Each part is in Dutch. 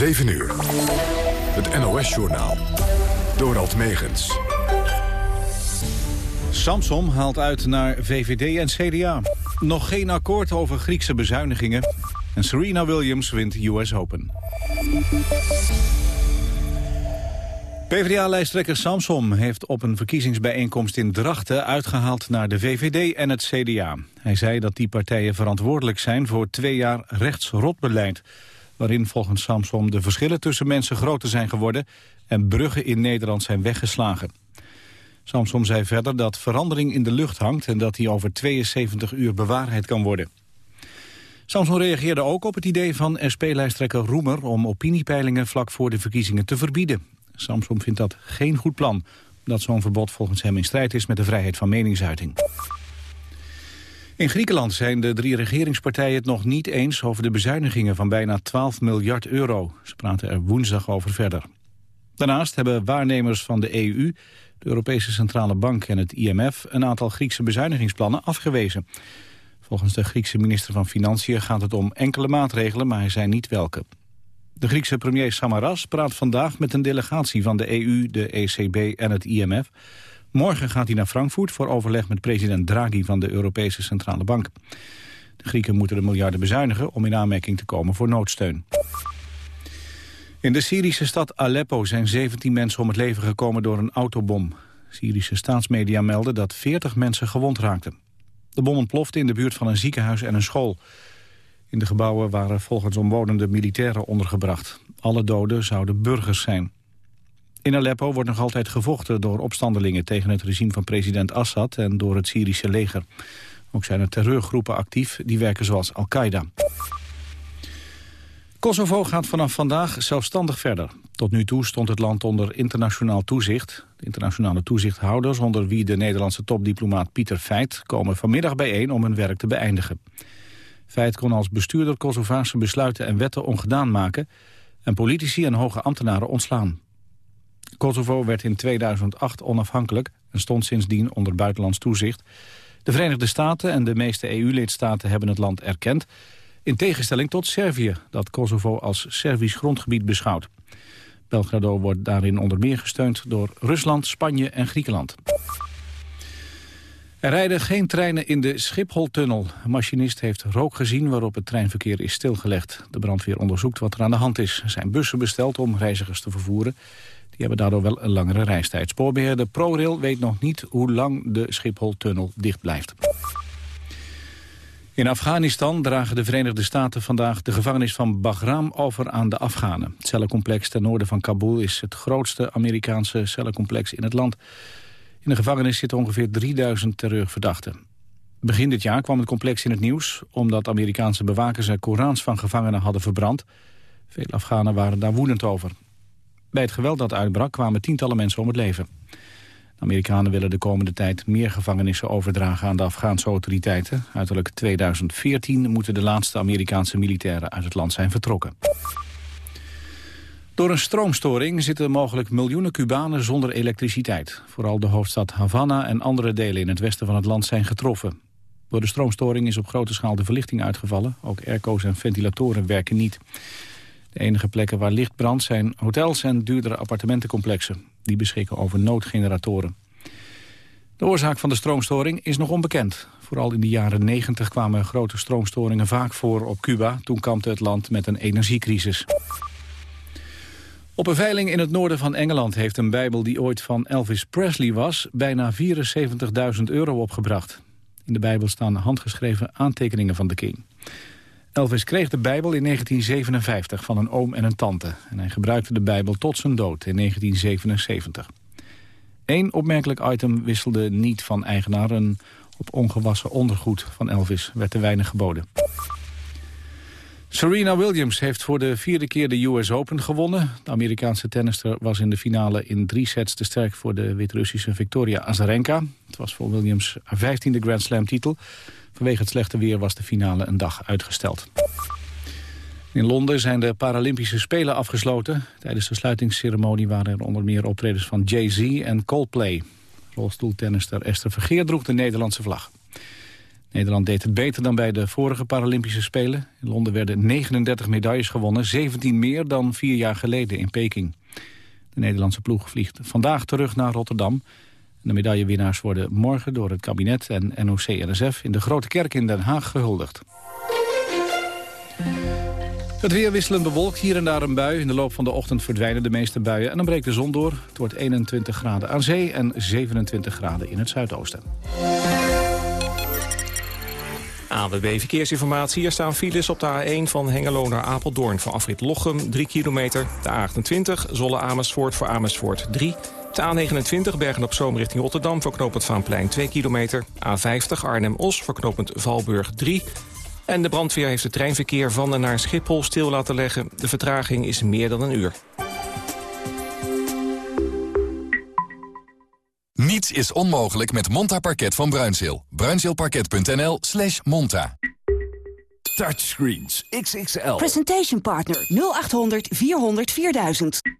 7 uur. Het NOS-journaal. Dorald Megens. Samsom haalt uit naar VVD en CDA. Nog geen akkoord over Griekse bezuinigingen. En Serena Williams wint US Open. PvdA-lijsttrekker Samsom heeft op een verkiezingsbijeenkomst in Drachten uitgehaald naar de VVD en het CDA. Hij zei dat die partijen verantwoordelijk zijn voor twee jaar rechtsrotbeleid, waarin volgens Samsom de verschillen tussen mensen groter zijn geworden en bruggen in Nederland zijn weggeslagen. Samsom zei verder dat verandering in de lucht hangt en dat die over 72 uur bewaarheid kan worden. Samson reageerde ook op het idee van SP-lijsttrekker Roemer om opiniepeilingen vlak voor de verkiezingen te verbieden. Samsom vindt dat geen goed plan, omdat zo'n verbod volgens hem in strijd is met de vrijheid van meningsuiting. In Griekenland zijn de drie regeringspartijen het nog niet eens over de bezuinigingen van bijna 12 miljard euro. Ze praten er woensdag over verder. Daarnaast hebben waarnemers van de EU, de Europese Centrale Bank en het IMF een aantal Griekse bezuinigingsplannen afgewezen. Volgens de Griekse minister van Financiën gaat het om enkele maatregelen, maar hij zei niet welke. De Griekse premier Samaras praat vandaag met een delegatie van de EU, de ECB en het IMF. Morgen gaat hij naar Frankfurt voor overleg met president Draghi van de Europese Centrale Bank. De Grieken moeten de miljarden bezuinigen om in aanmerking te komen voor noodsteun. In de Syrische stad Aleppo zijn 17 mensen om het leven gekomen door een autobom. Syrische staatsmedia melden dat 40 mensen gewond raakten. De bom ontplofte in de buurt van een ziekenhuis en een school. In de gebouwen waren volgens omwonenden militairen ondergebracht. Alle doden zouden burgers zijn. In Aleppo wordt nog altijd gevochten door opstandelingen tegen het regime van president Assad en door het Syrische leger. Ook zijn er terreurgroepen actief die werken zoals Al-Qaeda. Kosovo gaat vanaf vandaag zelfstandig verder. Tot nu toe stond het land onder internationaal toezicht. De internationale toezichthouders, onder wie de Nederlandse topdiplomaat Pieter Feit... komen vanmiddag bijeen om hun werk te beëindigen. Feit kon als bestuurder Kosovaarse besluiten en wetten ongedaan maken... en politici en hoge ambtenaren ontslaan. Kosovo werd in 2008 onafhankelijk en stond sindsdien onder buitenlands toezicht. De Verenigde Staten en de meeste EU-lidstaten hebben het land erkend... in tegenstelling tot Servië, dat Kosovo als Servisch grondgebied beschouwt. Belgrado wordt daarin onder meer gesteund door Rusland, Spanje en Griekenland. Er rijden geen treinen in de Schipholtunnel. Een machinist heeft rook gezien waarop het treinverkeer is stilgelegd. De brandweer onderzoekt wat er aan de hand is. Er zijn bussen besteld om reizigers te vervoeren. Die hebben daardoor wel een langere reistijd. Spoorbeheerder ProRail weet nog niet hoe lang de Schipholtunnel dicht blijft. In Afghanistan dragen de Verenigde Staten vandaag de gevangenis van Bagram over aan de Afghanen. Het cellencomplex ten noorden van Kabul is het grootste Amerikaanse cellencomplex in het land. In de gevangenis zitten ongeveer 3000 terreurverdachten. Begin dit jaar kwam het complex in het nieuws... omdat Amerikaanse bewakers er Korans van gevangenen hadden verbrand. Veel Afghanen waren daar woedend over. Bij het geweld dat uitbrak kwamen tientallen mensen om het leven. De Amerikanen willen de komende tijd meer gevangenissen overdragen aan de Afghaanse autoriteiten. Uiterlijk 2014 moeten de laatste Amerikaanse militairen uit het land zijn vertrokken. Door een stroomstoring zitten mogelijk miljoenen Cubanen zonder elektriciteit. Vooral de hoofdstad Havana en andere delen in het westen van het land zijn getroffen. Door de stroomstoring is op grote schaal de verlichting uitgevallen. Ook airco's en ventilatoren werken niet. De enige plekken waar licht brandt zijn hotels en duurdere appartementencomplexen. Die beschikken over noodgeneratoren. De oorzaak van de stroomstoring is nog onbekend. Vooral in de jaren 90 kwamen grote stroomstoringen vaak voor op Cuba. Toen kampte het land met een energiecrisis. Op een veiling in het noorden van Engeland heeft een bijbel die ooit van Elvis Presley was... bijna 74.000 euro opgebracht. In de bijbel staan handgeschreven aantekeningen van de king. Elvis kreeg de bijbel in 1957 van een oom en een tante. En hij gebruikte de bijbel tot zijn dood in 1977. Eén opmerkelijk item wisselde niet van eigenaar. Op ongewassen ondergoed van Elvis werd te weinig geboden. Serena Williams heeft voor de vierde keer de US Open gewonnen. De Amerikaanse tennister was in de finale in drie sets te sterk voor de Wit-Russische Victoria Azarenka. Het was voor Williams haar vijftiende Grand Slam titel. Vanwege het slechte weer was de finale een dag uitgesteld. In Londen zijn de Paralympische Spelen afgesloten. Tijdens de sluitingsceremonie waren er onder meer optredens van Jay-Z en Coldplay. Rolstoeltennister Esther Vergeer droeg de Nederlandse vlag. Nederland deed het beter dan bij de vorige Paralympische Spelen. In Londen werden 39 medailles gewonnen, 17 meer dan vier jaar geleden in Peking. De Nederlandse ploeg vliegt vandaag terug naar Rotterdam. De medaillewinnaars worden morgen door het kabinet en NOC-NSF... in de Grote Kerk in Den Haag gehuldigd. Het weer wisselend bewolkt, hier en daar een bui. In de loop van de ochtend verdwijnen de meeste buien en dan breekt de zon door. Het wordt 21 graden aan zee en 27 graden in het zuidoosten. AWB Verkeersinformatie. Hier staan files op de A1 van Hengelo naar Apeldoorn... voor afrit Lochem, 3 kilometer. De A28 Zolle-Amersfoort voor Amersfoort, 3. De A29 Bergen-op-Zoom richting Rotterdam... voor knooppunt Vaanplein, 2 kilometer. A50 Arnhem-Os voor knooppunt Valburg, 3. En de brandweer heeft het treinverkeer van en naar Schiphol stil laten leggen. De vertraging is meer dan een uur. Niets is onmogelijk met Monta Parket van Bruinzeel. Bruinzeelparket.nl slash monta. Touchscreens XXL. Presentation Partner 0800 400 4000.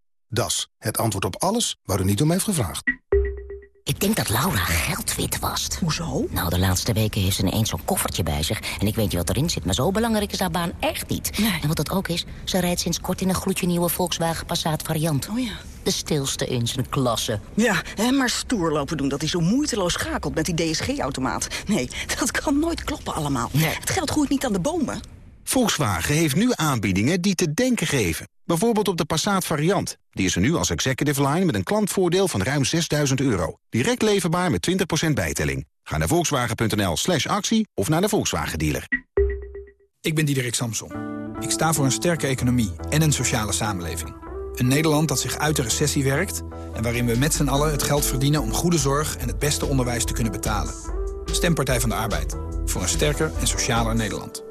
Das, het antwoord op alles waar u niet om heeft gevraagd. Ik denk dat Laura geld wit was. Hoezo? Nou, de laatste weken heeft ze ineens zo'n koffertje bij zich. En ik weet niet wat erin zit, maar zo belangrijk is haar baan echt niet. Nee. En wat dat ook is, ze rijdt sinds kort in een gloedje nieuwe Volkswagen Passat variant. Oh ja. De stilste in zijn klasse. Ja, hè, maar stoer lopen doen dat hij zo moeiteloos schakelt met die DSG-automaat. Nee, dat kan nooit kloppen allemaal. Nee. Het geld groeit niet aan de bomen. Volkswagen heeft nu aanbiedingen die te denken geven. Bijvoorbeeld op de Passat variant. Die is er nu als executive line met een klantvoordeel van ruim 6000 euro. Direct leverbaar met 20% bijtelling. Ga naar volkswagen.nl slash actie of naar de Volkswagen dealer. Ik ben Diederik Samson. Ik sta voor een sterke economie en een sociale samenleving. Een Nederland dat zich uit de recessie werkt... en waarin we met z'n allen het geld verdienen om goede zorg... en het beste onderwijs te kunnen betalen. Stempartij van de Arbeid. Voor een sterker en socialer Nederland.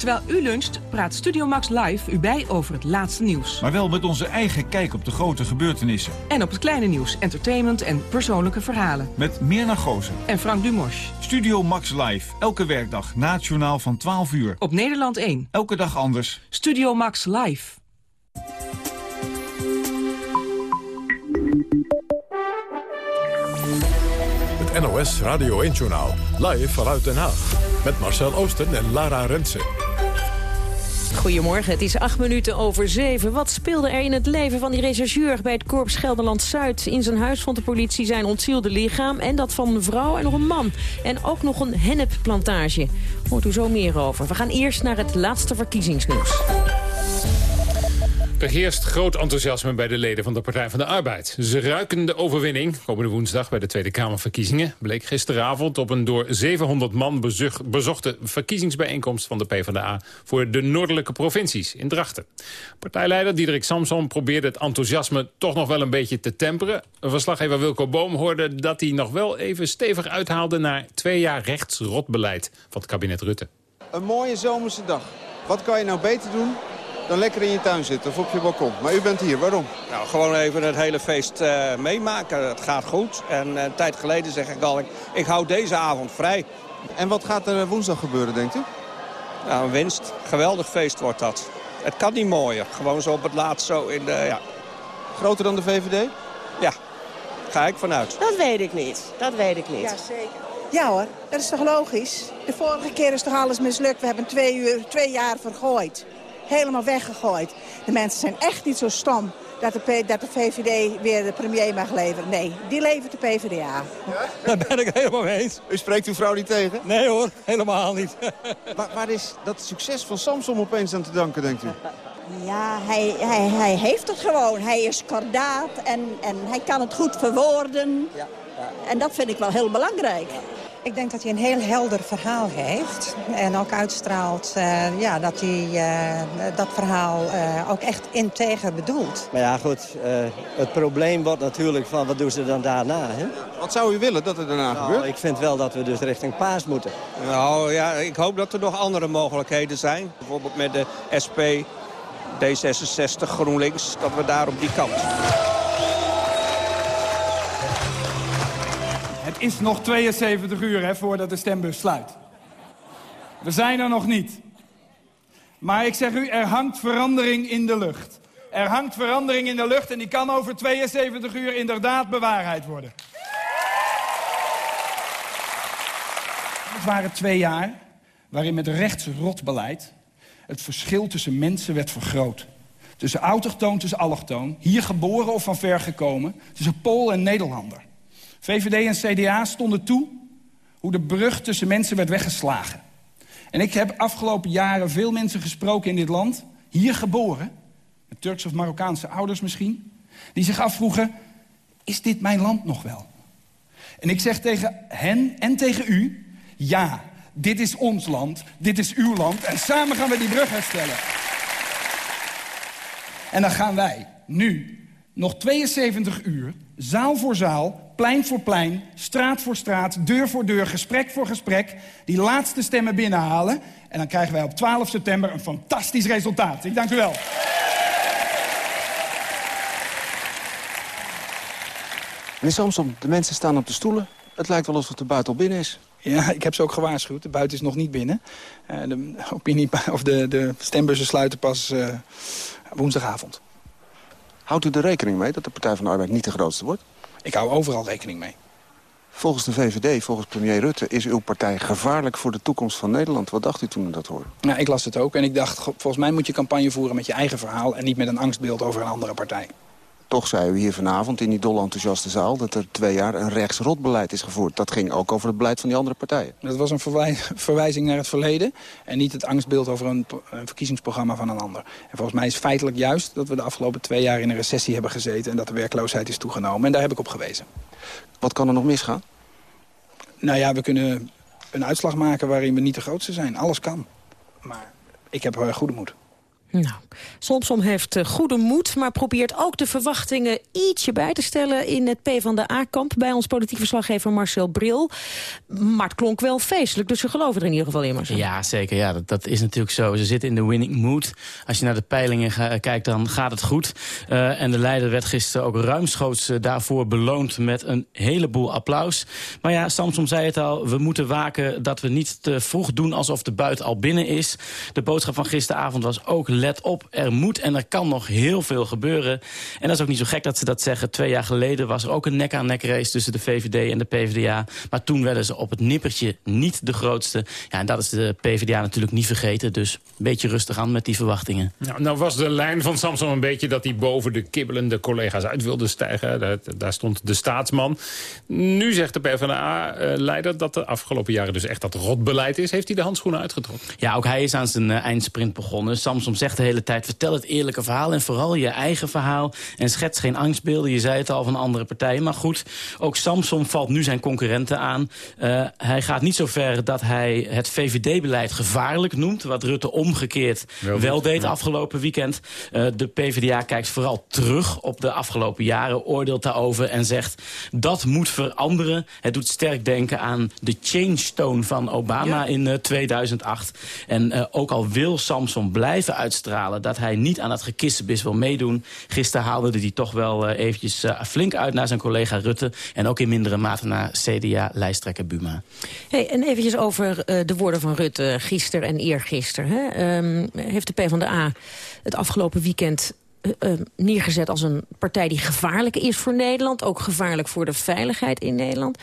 Terwijl u luncht, praat Studio Max Live u bij over het laatste nieuws. Maar wel met onze eigen kijk op de grote gebeurtenissen. En op het kleine nieuws, entertainment en persoonlijke verhalen. Met Mirna Goosen. En Frank Dumos. Studio Max Live, elke werkdag na het journaal van 12 uur. Op Nederland 1. Elke dag anders. Studio Max Live. Het NOS Radio 1-journaal. Live vanuit Den Haag. Met Marcel Oosten en Lara Rensen. Goedemorgen, het is acht minuten over zeven. Wat speelde er in het leven van die rechercheur bij het Korps Gelderland-Zuid? In zijn huis vond de politie zijn ontzielde lichaam... en dat van een vrouw en nog een man. En ook nog een hennepplantage. Hoort u zo meer over. We gaan eerst naar het laatste verkiezingsnieuws. Er heerst groot enthousiasme bij de leden van de Partij van de Arbeid. Ze ruiken de overwinning. Komende woensdag bij de Tweede Kamerverkiezingen... bleek gisteravond op een door 700 man bezochte verkiezingsbijeenkomst van de PvdA... voor de noordelijke provincies in Drachten. Partijleider Diederik Samson probeerde het enthousiasme toch nog wel een beetje te temperen. Verslaggever Wilco Boom hoorde dat hij nog wel even stevig uithaalde... naar twee jaar rechtsrotbeleid van het kabinet Rutte. Een mooie zomerse dag. Wat kan je nou beter doen dan lekker in je tuin zitten of op je balkon. Maar u bent hier, waarom? Nou, gewoon even het hele feest uh, meemaken. Het gaat goed. En uh, een tijd geleden zeg ik al, ik, ik hou deze avond vrij. En wat gaat er woensdag gebeuren, denkt u? Nou, een winst. Geweldig feest wordt dat. Het kan niet mooier. Gewoon zo op het laatst zo in de, ja. Groter dan de VVD? Ja, ga ik vanuit. Dat weet ik niet. Dat weet ik niet. Ja, zeker. Ja hoor, dat is toch logisch? De vorige keer is toch alles mislukt. We hebben twee, uur, twee jaar vergooid helemaal weggegooid. De mensen zijn echt niet zo stom dat de, dat de VVD weer de premier mag leveren. Nee, die levert de PvdA. Ja? Daar ben ik helemaal mee eens. U spreekt uw vrouw niet tegen? Nee hoor, helemaal niet. waar, waar is dat succes van Samsung opeens aan te danken, denkt u? Ja, hij, hij, hij heeft het gewoon. Hij is kordaat en, en hij kan het goed verwoorden. Ja, ja. En dat vind ik wel heel belangrijk. Ik denk dat hij een heel helder verhaal heeft. En ook uitstraalt uh, ja, dat hij uh, dat verhaal uh, ook echt integer bedoelt. Maar ja, goed. het probleem wordt natuurlijk van wat doen ze dan daarna. Hè? Wat zou u willen dat er daarna nou, gebeurt? Ik vind wel dat we dus richting paas moeten. Nou ja, ik hoop dat er nog andere mogelijkheden zijn. Bijvoorbeeld met de SP, D66, GroenLinks. Dat we daar op die kant. Is nog 72 uur hè, voordat de stembus sluit. We zijn er nog niet. Maar ik zeg u, er hangt verandering in de lucht. Er hangt verandering in de lucht en die kan over 72 uur inderdaad bewaarheid worden. Het waren twee jaar waarin met rechtsrotbeleid het verschil tussen mensen werd vergroot. Tussen autochtoon, tussen allochtoon, hier geboren of van ver gekomen, tussen Pool en Nederlander. VVD en CDA stonden toe hoe de brug tussen mensen werd weggeslagen. En ik heb afgelopen jaren veel mensen gesproken in dit land, hier geboren, met Turks of Marokkaanse ouders misschien, die zich afvroegen, is dit mijn land nog wel? En ik zeg tegen hen en tegen u, ja, dit is ons land, dit is uw land en samen gaan we die brug herstellen. En dan gaan wij nu nog 72 uur, zaal voor zaal, plein voor plein, straat voor straat, deur voor deur, gesprek voor gesprek, die laatste stemmen binnenhalen. En dan krijgen wij op 12 september een fantastisch resultaat. Ik dank u wel. Meneer Samson, de mensen staan op de stoelen. Het lijkt wel alsof de buiten al binnen is. Ja, ik heb ze ook gewaarschuwd. De buiten is nog niet binnen. Uh, de, opinie, of de, de stembussen sluiten pas uh, woensdagavond. Houdt u er rekening mee dat de Partij van de Arbeid niet de grootste wordt? Ik hou overal rekening mee. Volgens de VVD, volgens premier Rutte, is uw partij gevaarlijk voor de toekomst van Nederland. Wat dacht u toen u dat hoorde? Nou, ik las het ook en ik dacht, volgens mij moet je campagne voeren met je eigen verhaal... en niet met een angstbeeld over een andere partij. Toch zei u hier vanavond in die dol enthousiaste zaal... dat er twee jaar een rechtsrotbeleid is gevoerd. Dat ging ook over het beleid van die andere partijen. Dat was een verwij verwijzing naar het verleden... en niet het angstbeeld over een, een, verkiezingsprogramma van een ander. En volgens mij is feitelijk juist dat we de afgelopen twee jaar... in een recessie hebben gezeten en dat de werkloosheid is toegenomen. En daar heb ik op gewezen. Wat kan er nog misgaan? Nou ja, we kunnen een uitslag maken waarin we niet de grootste zijn. Alles kan. Maar ik heb goede moed. Nou, Somsom heeft uh, goede moed, maar probeert ook de verwachtingen ietsje bij te stellen in het PvdA-kamp bij ons politiek verslaggever Marcel Bril. Maar het klonk wel feestelijk, dus ze geloven er in ieder geval in, Marcel. Ja, zeker. Ja, dat, dat is natuurlijk zo. Ze zitten in de winning mood. Als je naar de peilingen ga, kijkt, dan gaat het goed. Uh, en de leider werd gisteren ook ruimschoots daarvoor beloond met een heleboel applaus. Maar ja, Samsom zei het al, we moeten waken dat we niet te vroeg doen alsof de buit al binnen is. De boodschap van gisteravond was ook let op, er moet en er kan nog heel veel gebeuren. En dat is ook niet zo gek dat ze dat zeggen. Twee jaar geleden was er ook een nek-aan-nek race tussen de VVD en de PvdA. Maar toen werden ze op het nippertje niet de grootste. Ja, en dat is de PvdA natuurlijk niet vergeten. Dus een beetje rustig aan met die verwachtingen. Nou, nou was de lijn van Samson een beetje dat hij boven de kibbelende collega's uit wilde stijgen. Daar, daar stond de staatsman. Nu zegt de PvdA-leider dat de afgelopen jaren dus echt dat rotbeleid is. Heeft hij de handschoenen uitgetrokken? Ja, ook hij is aan zijn uh, eindsprint begonnen. Samson zegt de hele tijd, vertel het eerlijke verhaal... en vooral je eigen verhaal. En schets geen angstbeelden, je zei het al, van andere partijen. Maar goed, ook Samson valt nu zijn concurrenten aan. Uh, hij gaat niet zo ver dat hij het VVD-beleid gevaarlijk noemt... wat Rutte omgekeerd wel, wel deed ja. afgelopen weekend. Uh, de PvdA kijkt vooral terug op de afgelopen jaren... oordeelt daarover en zegt, dat moet veranderen. Het doet sterk denken aan de change-tone van Obama ja. in 2008. En ook al wil Samson blijven dat hij niet aan het gekissenbis wil meedoen. Gisteren haalde hij toch wel uh, eventjes uh, flink uit naar zijn collega Rutte. En ook in mindere mate naar CDA-lijsttrekker Buma. Hey, en eventjes over uh, de woorden van Rutte gisteren en eergisteren. Hè? Um, heeft de PvdA het afgelopen weekend neergezet als een partij die gevaarlijk is voor Nederland. Ook gevaarlijk voor de veiligheid in Nederland.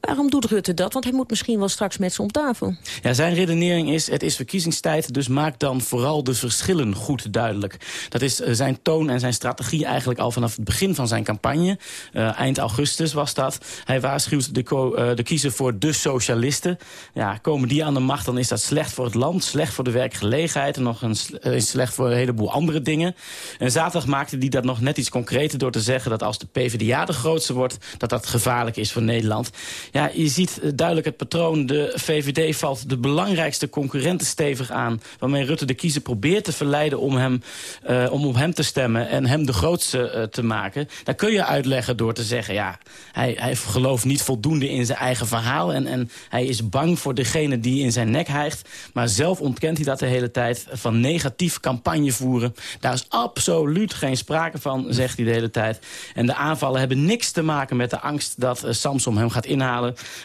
Waarom doet Rutte dat? Want hij moet misschien wel straks met ze om tafel. Ja, zijn redenering is, het is verkiezingstijd, dus maak dan vooral de verschillen goed duidelijk. Dat is uh, zijn toon en zijn strategie eigenlijk al vanaf het begin van zijn campagne. Uh, eind augustus was dat. Hij waarschuwt de, uh, de kiezer voor de socialisten. Ja, komen die aan de macht, dan is dat slecht voor het land, slecht voor de werkgelegenheid... en nog een, slecht voor een heleboel andere dingen. En zaterdag maakte hij dat nog net iets concreter door te zeggen... dat als de PvdA de grootste wordt, dat dat gevaarlijk is voor Nederland. Ja, je ziet duidelijk het patroon. De VVD valt de belangrijkste concurrenten stevig aan... waarmee Rutte de kiezer probeert te verleiden om, hem, uh, om op hem te stemmen... en hem de grootste uh, te maken. Daar kun je uitleggen door te zeggen... ja, hij, hij gelooft niet voldoende in zijn eigen verhaal... En, en hij is bang voor degene die in zijn nek hijgt. Maar zelf ontkent hij dat de hele tijd. Van negatief campagne voeren. Daar is absoluut geen sprake van, zegt hij de hele tijd. En de aanvallen hebben niks te maken met de angst dat uh, Samsom hem gaat inhalen.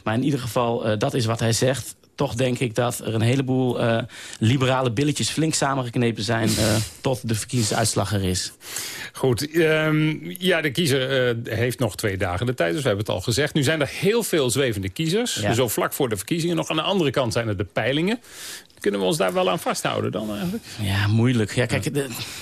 Maar in ieder geval, uh, dat is wat hij zegt toch denk ik dat er een heleboel uh, liberale billetjes flink samengeknepen zijn... Uh, tot de verkiezingsuitslag er is. Goed, um, ja, de kiezer uh, heeft nog twee dagen de tijd, dus we hebben het al gezegd. Nu zijn er heel veel zwevende kiezers, ja. zo vlak voor de verkiezingen. Nog aan de andere kant zijn er de peilingen. Kunnen we ons daar wel aan vasthouden dan eigenlijk? Ja, moeilijk. Ja, kijk,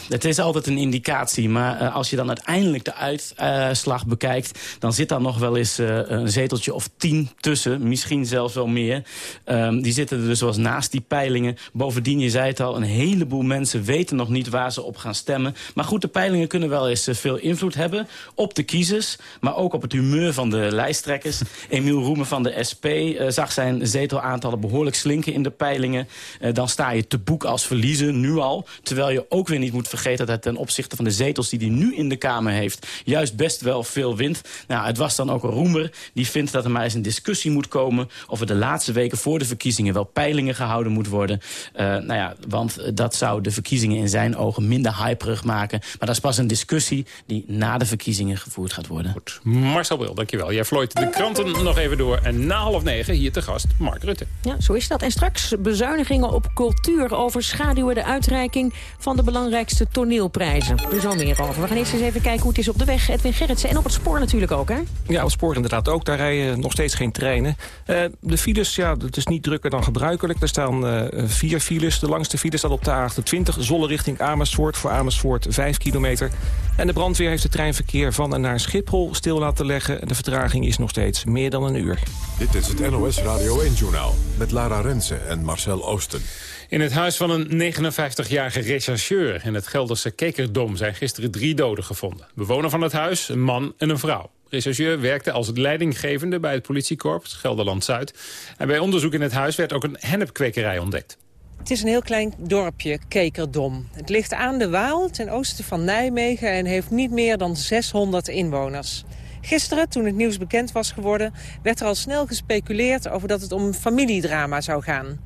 het is altijd een indicatie. Maar uh, als je dan uiteindelijk de uitslag bekijkt... dan zit daar nog wel eens uh, een zeteltje of tien tussen. Misschien zelfs wel meer. Um, die zitten er dus wel naast die peilingen. Bovendien, je zei het al, een heleboel mensen weten nog niet waar ze op gaan stemmen. Maar goed, de peilingen kunnen wel eens veel invloed hebben op de kiezers. Maar ook op het humeur van de lijsttrekkers. Emiel Roemen van de SP zag zijn zetelaantallen behoorlijk slinken in de peilingen. Uh, dan sta je te boek als verliezer, nu al. Terwijl je ook weer niet moet vergeten dat het ten opzichte van de zetels die hij nu in de Kamer heeft... juist best wel veel wint. Nou, het was dan ook een roemer die vindt dat er maar eens een discussie moet komen... of er de laatste weken voor de verkiezingen wel peilingen gehouden moet worden. Uh, nou ja, want dat zou de verkiezingen in zijn ogen minder hyperig maken. Maar dat is pas een discussie die na de verkiezingen gevoerd gaat worden. Goed. Marcel Bril, dankjewel. Jij vlooit de kranten nog even door. En na half negen hier te gast Mark Rutte. Ja, zo is dat. En straks bezuinigingen op cultuur overschaduwen de uitreiking van de belangrijkste toneelprijzen. Er zo meer over. We gaan eerst eens even kijken hoe het is op de weg. Edwin Gerritsen en op het spoor natuurlijk ook, hè? Ja, op het spoor inderdaad ook. Daar rijden nog steeds geen treinen. Uh, de files, ja, het is niet drukker dan gebruikelijk. Er staan uh, vier files. De langste file staat op de A28, Zolle richting Amersfoort. Voor Amersfoort 5 kilometer. En de brandweer heeft het treinverkeer van en naar Schiphol stil laten leggen. De vertraging is nog steeds meer dan een uur. Dit is het NOS Radio 1-journaal met Lara Rensen en Marcel Oosten. In het huis van een 59-jarige rechercheur in het Gelderse Kekerdom... zijn gisteren drie doden gevonden. Bewoner van het huis, een man en een vrouw. De rechercheur werkte als leidinggevende bij het politiekorps Gelderland-Zuid. En bij onderzoek in het huis werd ook een hennepkwekerij ontdekt. Het is een heel klein dorpje, Kekerdom. Het ligt aan de Waal, ten oosten van Nijmegen... en heeft niet meer dan 600 inwoners. Gisteren, toen het nieuws bekend was geworden... werd er al snel gespeculeerd over dat het om een familiedrama zou gaan.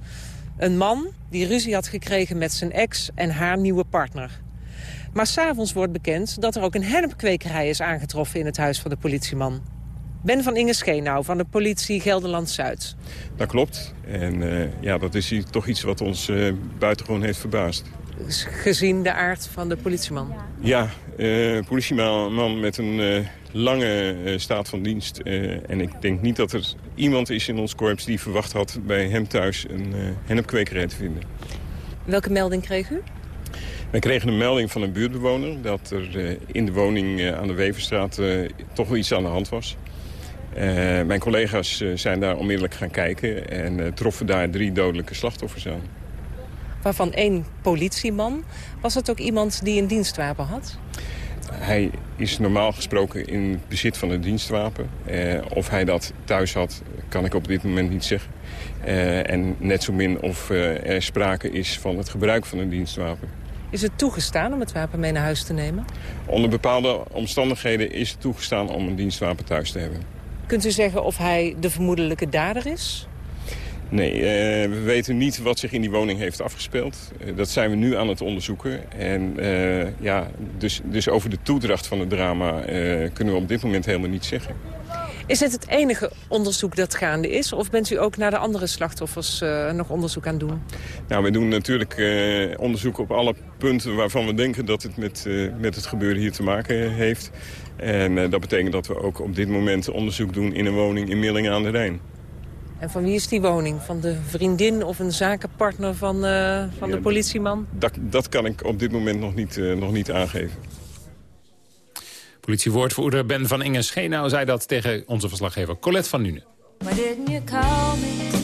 Een man die ruzie had gekregen met zijn ex en haar nieuwe partner. Maar s'avonds wordt bekend dat er ook een hennepkwekerij is aangetroffen... in het huis van de politieman. Ben van Inge Scheenau van de politie Gelderland-Zuid. Dat klopt. En uh, ja, dat is toch iets wat ons uh, buitengewoon heeft verbaasd. Gezien de aard van de politieman? Ja, uh, politieman met een lange uh, staat van dienst. en ik denk niet dat er iemand is in ons korps die verwacht had bij hem thuis een hennepkwekerij te vinden. Welke melding kreeg u? Wij kregen een melding van een buurtbewoner dat er in de woning aan de Weverstraat toch wel iets aan de hand was. mijn collega's zijn daar onmiddellijk gaan kijken en troffen daar drie dodelijke slachtoffers aan waarvan één politieman. Was het ook iemand die een dienstwapen had? Hij is normaal gesproken in bezit van een dienstwapen. Eh, of hij dat thuis had, kan ik op dit moment niet zeggen. Eh, en net zo min of uh, er sprake is van het gebruik van een dienstwapen. Is het toegestaan om het wapen mee naar huis te nemen? Onder bepaalde omstandigheden is het toegestaan om een dienstwapen thuis te hebben. Kunt u zeggen of hij de vermoedelijke dader is? Nee, uh, we weten niet wat zich in die woning heeft afgespeeld. Uh, dat zijn we nu aan het onderzoeken. En uh, ja, dus, dus over de toedracht van het drama kunnen we op dit moment helemaal niet zeggen. Is dit het enige onderzoek dat gaande is? Of bent u ook naar de andere slachtoffers nog onderzoek aan doen? Nou, we doen natuurlijk onderzoek op alle punten waarvan we denken dat het met, met het gebeuren hier te maken heeft. En eh, dat betekent dat we ook op dit moment onderzoek doen in een woning in Millingen aan de Rijn. En van wie is die woning? Van de vriendin of een zakenpartner van, eh, van de politieman? Dat, dat kan ik op dit moment nog niet, eh, nog niet aangeven. Politiewoordvoerder Ben van Ingen Schenau zei dat tegen onze verslaggever Colette van Nuenen. Why didn't you call me?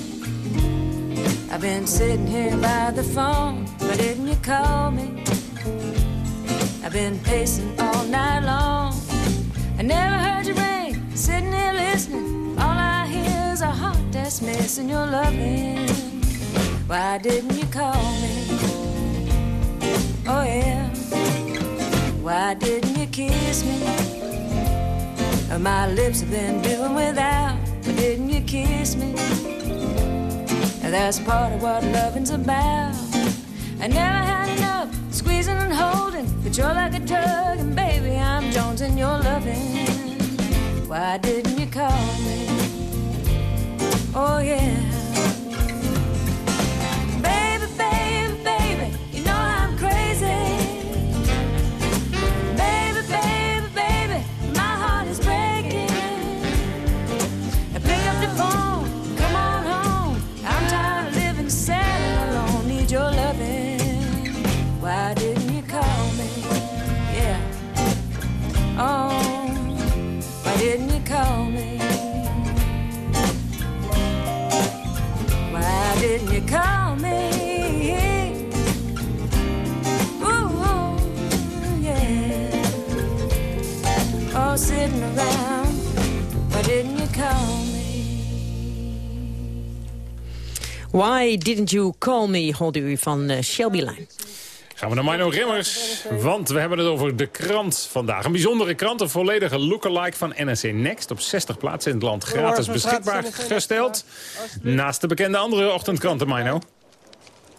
I've been sitting here by the phone. Why didn't you call me? I've been pacing all night long. I never heard you ring, sitting here listening. A heart that's missing your loving. Why didn't you call me? Oh yeah. Why didn't you kiss me? My lips have been doing without. Why didn't you kiss me? That's part of what loving's about. I never had enough squeezing and holding, but you're like a drug, and baby, I'm Jones in your loving. Why didn't you call me? Oh yeah. Baby, baby, Why Didn't You Call Me, hoorde u van eh, Shelby Line. Gaan we naar Mino Rimmers, want we hebben het over de krant vandaag. Een bijzondere krant, een volledige lookalike van NRC Next... op 60 plaatsen in het land gratis beschikbaar gesteld. Naast de bekende andere ochtendkranten, Mino.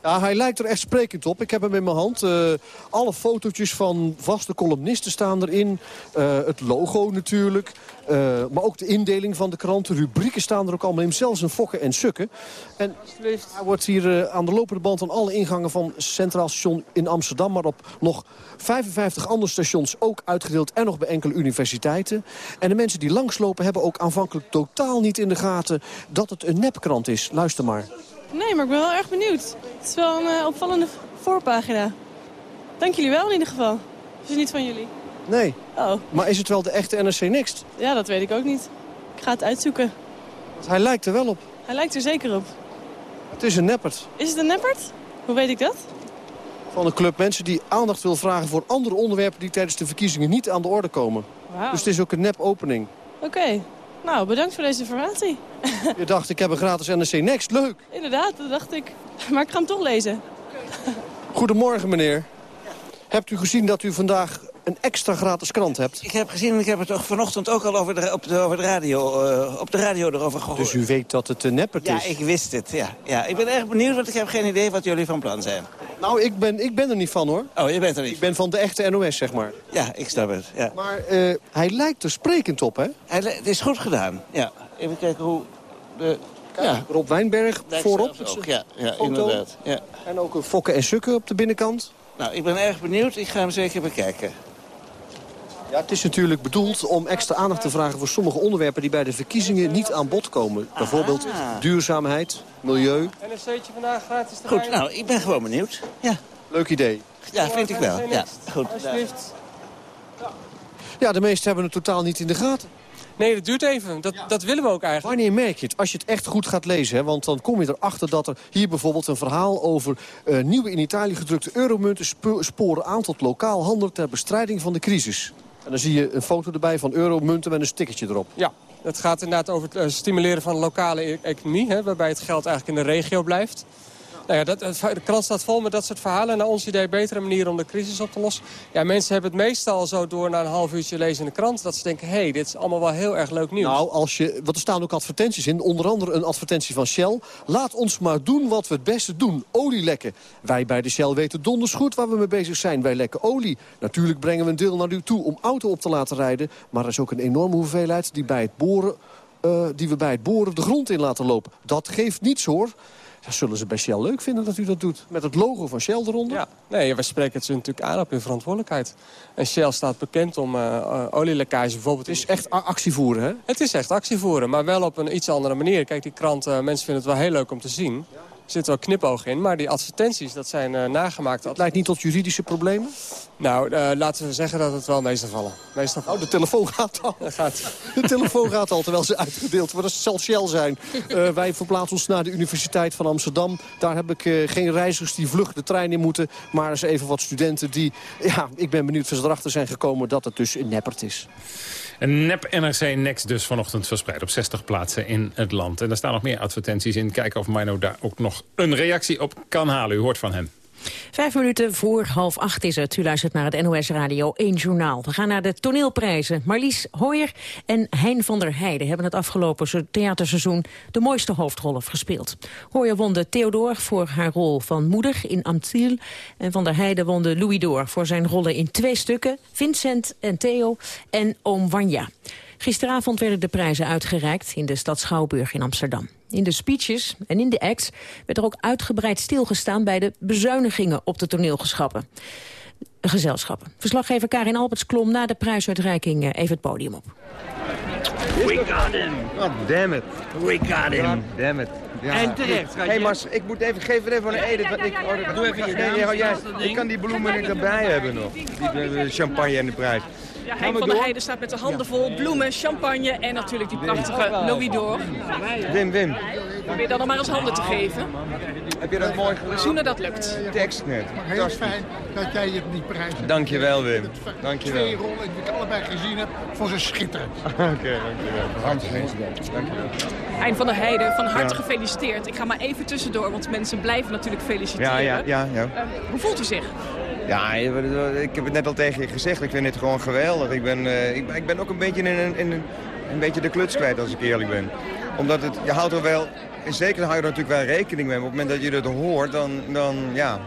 Ja, hij lijkt er echt sprekend op. Ik heb hem in mijn hand. Eh, alle fotootjes van vaste columnisten staan erin. Eh, het logo natuurlijk. Eh, maar ook de indeling van de krant. De rubrieken staan er ook allemaal in. Zelfs een fokken en sukken. En hij wordt hier aan de lopende band aan alle ingangen van Centraal Station in Amsterdam. Maar op nog 55 andere stations ook uitgedeeld. En nog bij enkele universiteiten. En de mensen die langslopen hebben ook aanvankelijk totaal niet in de gaten dat het een nepkrant is. Luister maar. Nee, maar ik ben wel erg benieuwd. Het is wel een eh, opvallende voorpagina. Dank jullie wel in ieder geval. Is het niet van jullie? Nee. Oh. Maar is het wel de echte NRC Next? Ja, dat weet ik ook niet. Ik ga het uitzoeken. Want hij lijkt er wel op. Hij lijkt er zeker op. Het is een neppert. Is het een neppert? Hoe weet ik dat? Van een club mensen die aandacht wil vragen voor andere onderwerpen... die tijdens de verkiezingen niet aan de orde komen. Wauw. Dus het is ook een nep-opening. Oké. Nou, bedankt voor deze informatie. Je dacht, ik heb een gratis NRC Next. Leuk. Inderdaad, dat dacht ik. Maar ik ga hem toch lezen. Goedemorgen, meneer. Hebt u gezien dat u vandaag een extra gratis krant hebt? Ik heb gezien, ik heb het vanochtend ook al over de, op, de, over de radio, eh, op de radio erover gehoord. Dus u weet dat het een neppert ja, is? ik wist het. Ja. Ja, ik ben erg benieuwd, want ik heb geen idee wat jullie van plan zijn. Nou, ik ben, ik ben er niet van, hoor. Oh, je bent er niet? Ik ben van de echte NOS, zeg maar. Ja, ik snap het. Ja. Maar eh, hij lijkt er sprekend op, hè? Hij, het is goed gedaan, ja. Even kijken hoe... De, Ja. Rob Wijnberg Lijkt voorop. ook, ja, ja inderdaad. Ja. En ook een fokken en sukken op de binnenkant. Nou, ik ben erg benieuwd. Ik ga hem zeker bekijken. Ja, het is natuurlijk bedoeld om extra aandacht te vragen voor sommige onderwerpen die bij de verkiezingen niet aan bod komen. Bijvoorbeeld duurzaamheid, milieu. NRC'tje vandaag gratis te Goed, nou, ik ben gewoon benieuwd. Ja, Leuk idee. ja vind ik wel. Ja, goed. Alsjeblieft. Ja, de meesten hebben het totaal niet in de gaten. Nee, dat duurt even. Dat, dat willen we ook eigenlijk. Wanneer merk je het? Als je het echt goed gaat lezen. Hè? Want dan kom je erachter dat er hier bijvoorbeeld een verhaal over... eh, nieuwe in Italië gedrukte euromunten spo- sporen aan tot lokaal handel... ter bestrijding van de crisis. En dan zie je een foto erbij van euromunten met een stickertje erop. Ja, het gaat inderdaad over het eh, stimuleren van de lokale economie. Hè, waarbij het geld eigenlijk in de regio blijft. Nou ja, dat, de krant staat vol met dat soort verhalen. En naar ons idee betere manier om de crisis op te lossen. Ja, mensen hebben het meestal zo door na een half uurtje lezen in de krant... dat ze denken, hé, hey, dit is allemaal wel heel erg leuk nieuws. Nou, als je, want er staan ook advertenties in. Onder andere een advertentie van Shell. Laat ons maar doen wat we het beste doen. Olie lekken. Wij bij de Shell weten donders goed waar we mee bezig zijn. Wij lekken olie. Natuurlijk brengen we een deel naar u toe om auto op te laten rijden. Maar er is ook een enorme hoeveelheid die, bij het boren, eh, die we bij het boren de grond in laten lopen. Dat geeft niets hoor. Zullen ze bij Shell leuk vinden dat u dat doet? Met het logo van Shell eronder? Ja, nee, wij spreken het ze natuurlijk aan op hun verantwoordelijkheid. En Shell staat bekend om uh, olielekkage bijvoorbeeld. Het is echt actie voeren, hè? Het is echt actie voeren, maar wel op een iets andere manier. Kijk, die krant, uh, mensen vinden het wel heel leuk om te zien. Er zit wel knipoog in, maar die advertenties, dat zijn uh, nagemaakt. Het leidt niet tot juridische problemen? Nou, uh, laten we zeggen dat het wel meestal vallen. Meestal Oh, de telefoon gaat al. Gaat. De telefoon gaat al, terwijl ze uitgedeeld worden. Dat zal Shell zijn. Uh, wij verplaatsen ons naar de Universiteit van Amsterdam. Daar heb ik uh, geen reizigers die vlug de trein in moeten. Maar eens even wat studenten die... Ja, ik ben benieuwd of ze erachter zijn gekomen dat het dus een neppert is. Een nep-NRC Next dus vanochtend verspreid op 60 plaatsen in het land. En daar staan nog meer advertenties in. Kijken of Mino daar ook nog een reactie op kan halen. U hoort van hem. Vijf minuten voor half acht is het. U luistert naar het NOS Radio 1 Journaal. We gaan naar de toneelprijzen. Marlies Hoyer en Hein van der Heijden hebben het afgelopen theaterseizoen de mooiste hoofdrollen gespeeld. Hoyer won de Theodor voor haar rol van moeder in Amtiel. En van der Heijden won de Louis d'Or voor zijn rollen in twee stukken. Vincent en Theo en Oom Wanja. Gisteravond werden de prijzen uitgereikt in de stad Schouwburg in Amsterdam. In de speeches en in de acts werd er ook uitgebreid stilgestaan... bij de bezuinigingen op de toneelgeschappen. Gezelschappen. Verslaggever Karin Alberts klom na de prijsuitreiking even het podium op. We got him. God damn it. We got him. God damn it. Ja. En terecht. Hé hey Mars, ik moet even, geef het even aan Edith. Want ik, ja, ja, Doe even je nee, ja, jij, Ik kan die bloemen niet erbij hebben nog. Die, de champagne en de prijs. Ja, van der Heijden staat met de handen vol bloemen, champagne en natuurlijk die prachtige Louis d'Or. Wim, Wim. Probeer dan nog maar eens handen te geven. Heb je dat mooi gedaan? Zoenen, dat lukt. Tekst net. Heel fijn dat jij je die prijs hebt. Dankjewel, Wim. Dankjewel. Twee rollen die ik allebei gezien heb, voor ze schitterend. Oké, okay, dankjewel. Hans, dankjewel. Hein van der Heijden, van harte ja. gefeliciteerd. Ik ga maar even tussendoor, want mensen blijven natuurlijk feliciteren. Ja, ja, ja. ja. Uh, hoe voelt u zich? Ja, ik heb het net al tegen je gezegd. Ik vind het gewoon geweldig. Ik ben, uh, ik, ik, ben ook een beetje, in in een, beetje de kluts kwijt, als ik eerlijk ben. Omdat het, je houdt er wel... Zeker hou je er natuurlijk wel rekening mee. Maar op het moment dat je het hoort, dan, dan ja...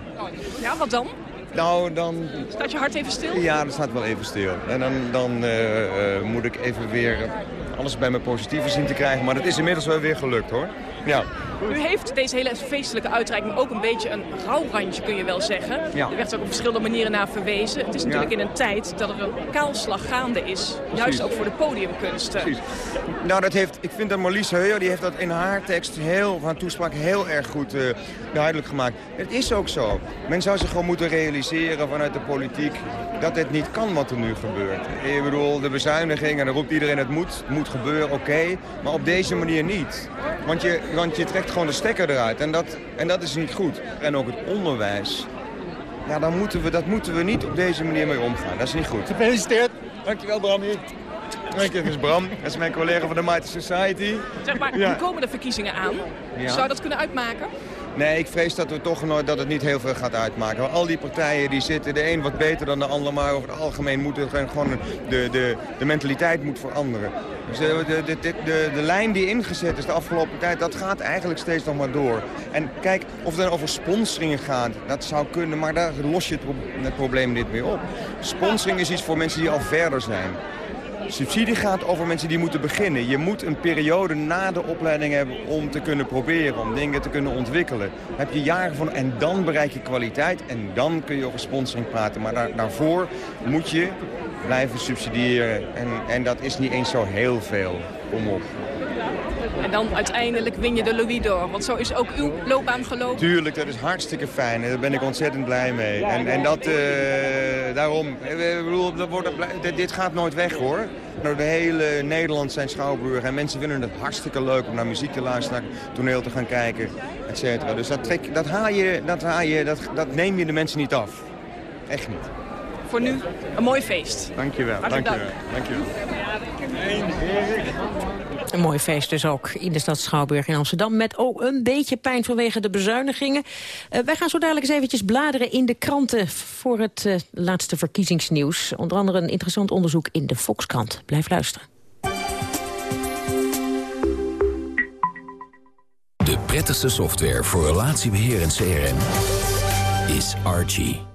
Ja, wat dan? Nou, dan... Staat je hart even stil? Ja, dat staat wel even stil. En dan, dan uh, uh, moet ik even weer alles bij mijn positieve zien te krijgen. Maar dat is inmiddels wel weer gelukt, hoor. Ja. U heeft deze hele feestelijke uitreiking ook een beetje een rouwrandje, kun je wel zeggen. Ja. Er werd ook op verschillende manieren naar verwezen. Het is natuurlijk ja. in een tijd dat er een kaalslag gaande is. Precies. Juist ook voor de podiumkunsten. Precies. Nou, dat heeft, ik vind dat Marlies Heuer, die heeft dat in haar tekst heel, van toespraak heel erg goed uh, duidelijk gemaakt. Het is ook zo. Men zou zich gewoon moeten realiseren vanuit de politiek dat het niet kan wat er nu gebeurt. Ik bedoel, de bezuiniging, en dan roept iedereen het moet, het moet gebeuren, oké. Okay, maar op deze manier niet. Want je, want je trekt gewoon de stekker eruit en dat, en dat is niet goed. En ook het onderwijs. Ja, dan moeten we, dat moeten we niet op deze manier mee omgaan. Dat is niet goed. Gefeliciteerd. Dankjewel. Dank je, dat is Bram. Dat is mijn collega van de Mighty Society. Zeg maar, ja. nu komen de verkiezingen aan. Ja. Zou dat kunnen uitmaken? Nee, ik vrees dat, we toch nooit, dat het niet heel veel gaat uitmaken. Al die partijen die zitten, de een wat beter dan de ander... maar over het algemeen moet het gewoon de, de, de mentaliteit moet veranderen. Dus de, de, de, de, lijn die ingezet is de afgelopen tijd, dat gaat eigenlijk steeds nog maar door. En kijk, of het dan over sponsoringen gaat, dat zou kunnen... maar daar los je het probleem niet meer op. Sponsoring is iets voor mensen die al verder zijn. Subsidie gaat over mensen die moeten beginnen. Je moet een periode na de opleiding hebben om te kunnen proberen, om dingen te kunnen ontwikkelen. Heb je jaren van en dan bereik je kwaliteit en dan kun je over sponsoring praten. Maar daar, daarvoor moet je blijven subsidiëren en, en dat is niet eens zo heel veel. Kom op. En dan uiteindelijk win je de Louis d'Or. Want zo is ook uw loopbaan gelopen. Tuurlijk, dat is hartstikke fijn. Daar ben ik ontzettend blij mee. En, en dat, uh, daarom, ik bedoel, dat wordt, dit gaat nooit weg hoor. Door de hele Nederland zijn schouwburgen. En mensen vinden het hartstikke leuk om naar muziek te luisteren, naar toneel te gaan kijken, et cetera. Dus dat, trek, dat, haal je, dat, haal je, dat, dat neem je de mensen niet af. Echt niet. Voor nu een mooi feest. Dankjewel. Hartelijk dankjewel. dankjewel. Een mooi feest dus ook in de stad Schouwburg in Amsterdam... met ook een beetje pijn vanwege de bezuinigingen. Uh, wij gaan zo dadelijk eens eventjes bladeren in de kranten... voor het uh, laatste verkiezingsnieuws. Onder andere een interessant onderzoek in de Volkskrant. Blijf luisteren. De prettigste software voor relatiebeheer en CRM is Archie.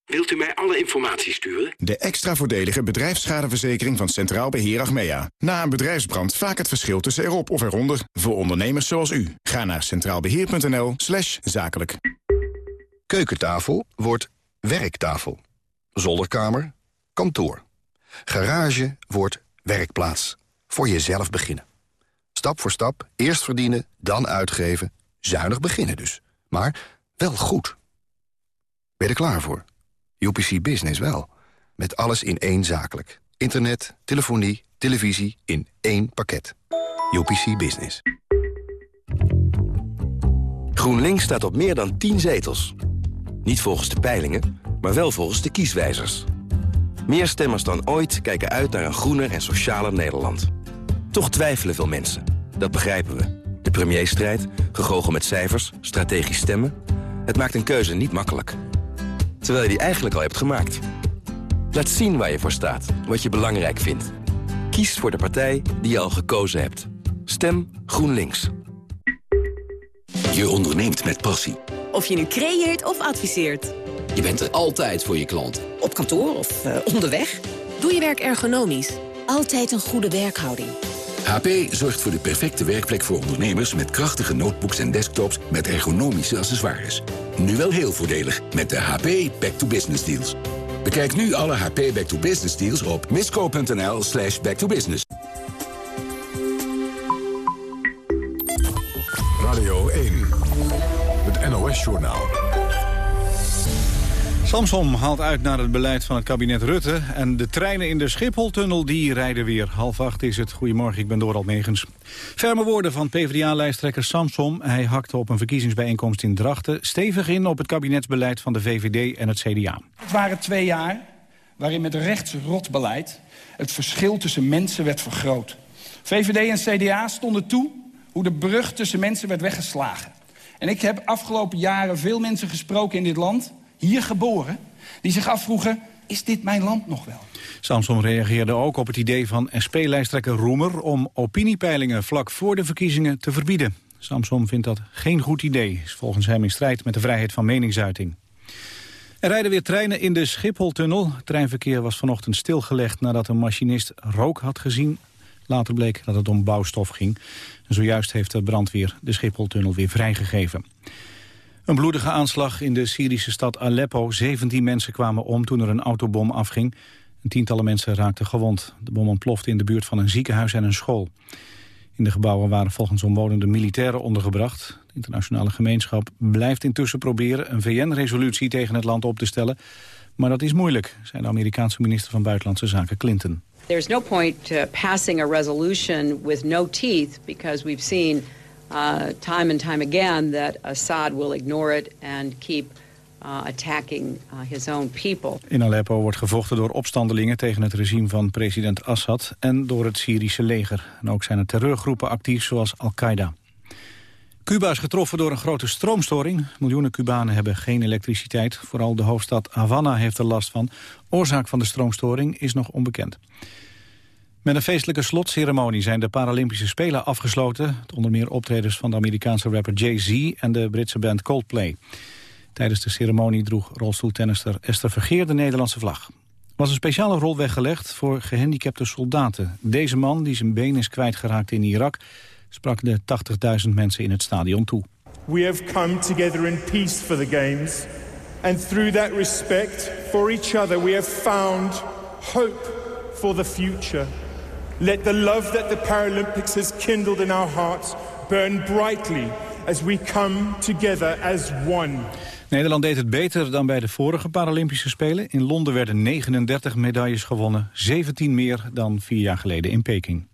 Wilt u mij alle informatie sturen? De extra voordelige bedrijfsschadeverzekering van Centraal Beheer Achmea. Na een bedrijfsbrand vaak het verschil tussen erop of eronder. Voor ondernemers zoals u. Ga naar centraalbeheer.nl slash zakelijk. Keukentafel wordt werktafel. Zolderkamer, kantoor. Garage wordt werkplaats. Voor jezelf beginnen. Stap voor stap, eerst verdienen, dan uitgeven. Zuinig beginnen dus. Maar wel goed. Ben je er klaar voor? UPC Business wel. Met alles in één zakelijk. Internet, telefonie, televisie in één pakket. UPC Business. GroenLinks staat op meer dan 10 zetels. Niet volgens de peilingen, maar wel volgens de kieswijzers. Meer stemmers dan ooit kijken uit naar een groener en socialer Nederland. Toch twijfelen veel mensen. Dat begrijpen we. De premierstrijd, gegogel met cijfers, strategisch stemmen... het maakt een keuze niet makkelijk. Terwijl je die eigenlijk al hebt gemaakt. Laat zien waar je voor staat, wat je belangrijk vindt. Kies voor de partij die je al gekozen hebt. Stem GroenLinks. Je onderneemt met passie. Of je nu creëert of adviseert. Je bent er altijd voor je klant. Op kantoor of uh, onderweg. Doe je werk ergonomisch. Altijd een goede werkhouding. HP zorgt voor de perfecte werkplek voor ondernemers... met krachtige notebooks en desktops met ergonomische accessoires. Nu wel heel voordelig met de HP Back to Business Deals. Bekijk nu alle HP Back to Business deals op misco.nl slash backtobusiness. Radio 1, het NOS-journaal. Samsom haalt uit naar het beleid van het kabinet Rutte... en de treinen in de Schipholtunnel die rijden weer. Half acht is het. Goedemorgen, ik ben Doral Megens. Ferme woorden van PvdA-lijsttrekker Samsom. Hij hakte op een verkiezingsbijeenkomst in Drachten... stevig in op het kabinetsbeleid van de VVD en het CDA. Het waren twee jaar waarin met rechtsrotbeleid... het verschil tussen mensen werd vergroot. VVD en CDA stonden toe hoe de brug tussen mensen werd weggeslagen. En ik heb afgelopen jaren veel mensen gesproken in dit land hier geboren, die zich afvroegen, is dit mijn land nog wel? Samson reageerde ook op het idee van SP-lijsttrekker Roemer... om opiniepeilingen vlak voor de verkiezingen te verbieden. Samson vindt dat geen goed idee, is volgens hem in strijd met de vrijheid van meningsuiting. Er rijden weer treinen in de Schipholtunnel. Treinverkeer was vanochtend stilgelegd nadat een machinist rook had gezien. Later bleek dat het om bouwstof ging. En zojuist heeft de brandweer de Schipholtunnel weer vrijgegeven. Een bloedige aanslag in de Syrische stad Aleppo. 17 mensen kwamen om toen er een autobom afging. Een tientallen mensen raakten gewond. De bom ontplofte in de buurt van een ziekenhuis en een school. In de gebouwen waren volgens omwonenden militairen ondergebracht. De internationale gemeenschap blijft intussen proberen... een VN-resolutie tegen het land op te stellen. Maar dat is moeilijk, zei de Amerikaanse minister van Buitenlandse Zaken Clinton. There's no point to passing a resolution with no teeth... because we've seen uh, time and time again that Assad will ignore it and keep uh, attacking uh, his own people. In Aleppo wordt gevochten door opstandelingen tegen het regime van president Assad en door het Syrische leger. En ook zijn er terreurgroepen actief zoals Al-Qaeda. Cuba is getroffen door een grote stroomstoring. Miljoenen Cubanen hebben geen elektriciteit. Vooral de hoofdstad Havana heeft er last van. Oorzaak van de stroomstoring is nog onbekend. Met een feestelijke slotceremonie zijn de Paralympische Spelen afgesloten. Onder meer optredens van de Amerikaanse rapper Jay-Z en de Britse band Coldplay. Tijdens de ceremonie droeg rolstoeltennister Esther Vergeer de Nederlandse vlag. Er was een speciale rol weggelegd voor gehandicapte soldaten. Deze man, die zijn been is kwijtgeraakt in Irak, sprak de 80.000 mensen in het stadion toe. We have come together in peace for the games. And through that respect for each other we have found hope for the future. Let the love that the Paralympics has kindled in our hearts burn brightly as we come together as one. Nederland deed het beter dan bij de vorige Paralympische Spelen. In Londen werden 39 medailles gewonnen, 17 meer dan vier jaar geleden in Peking.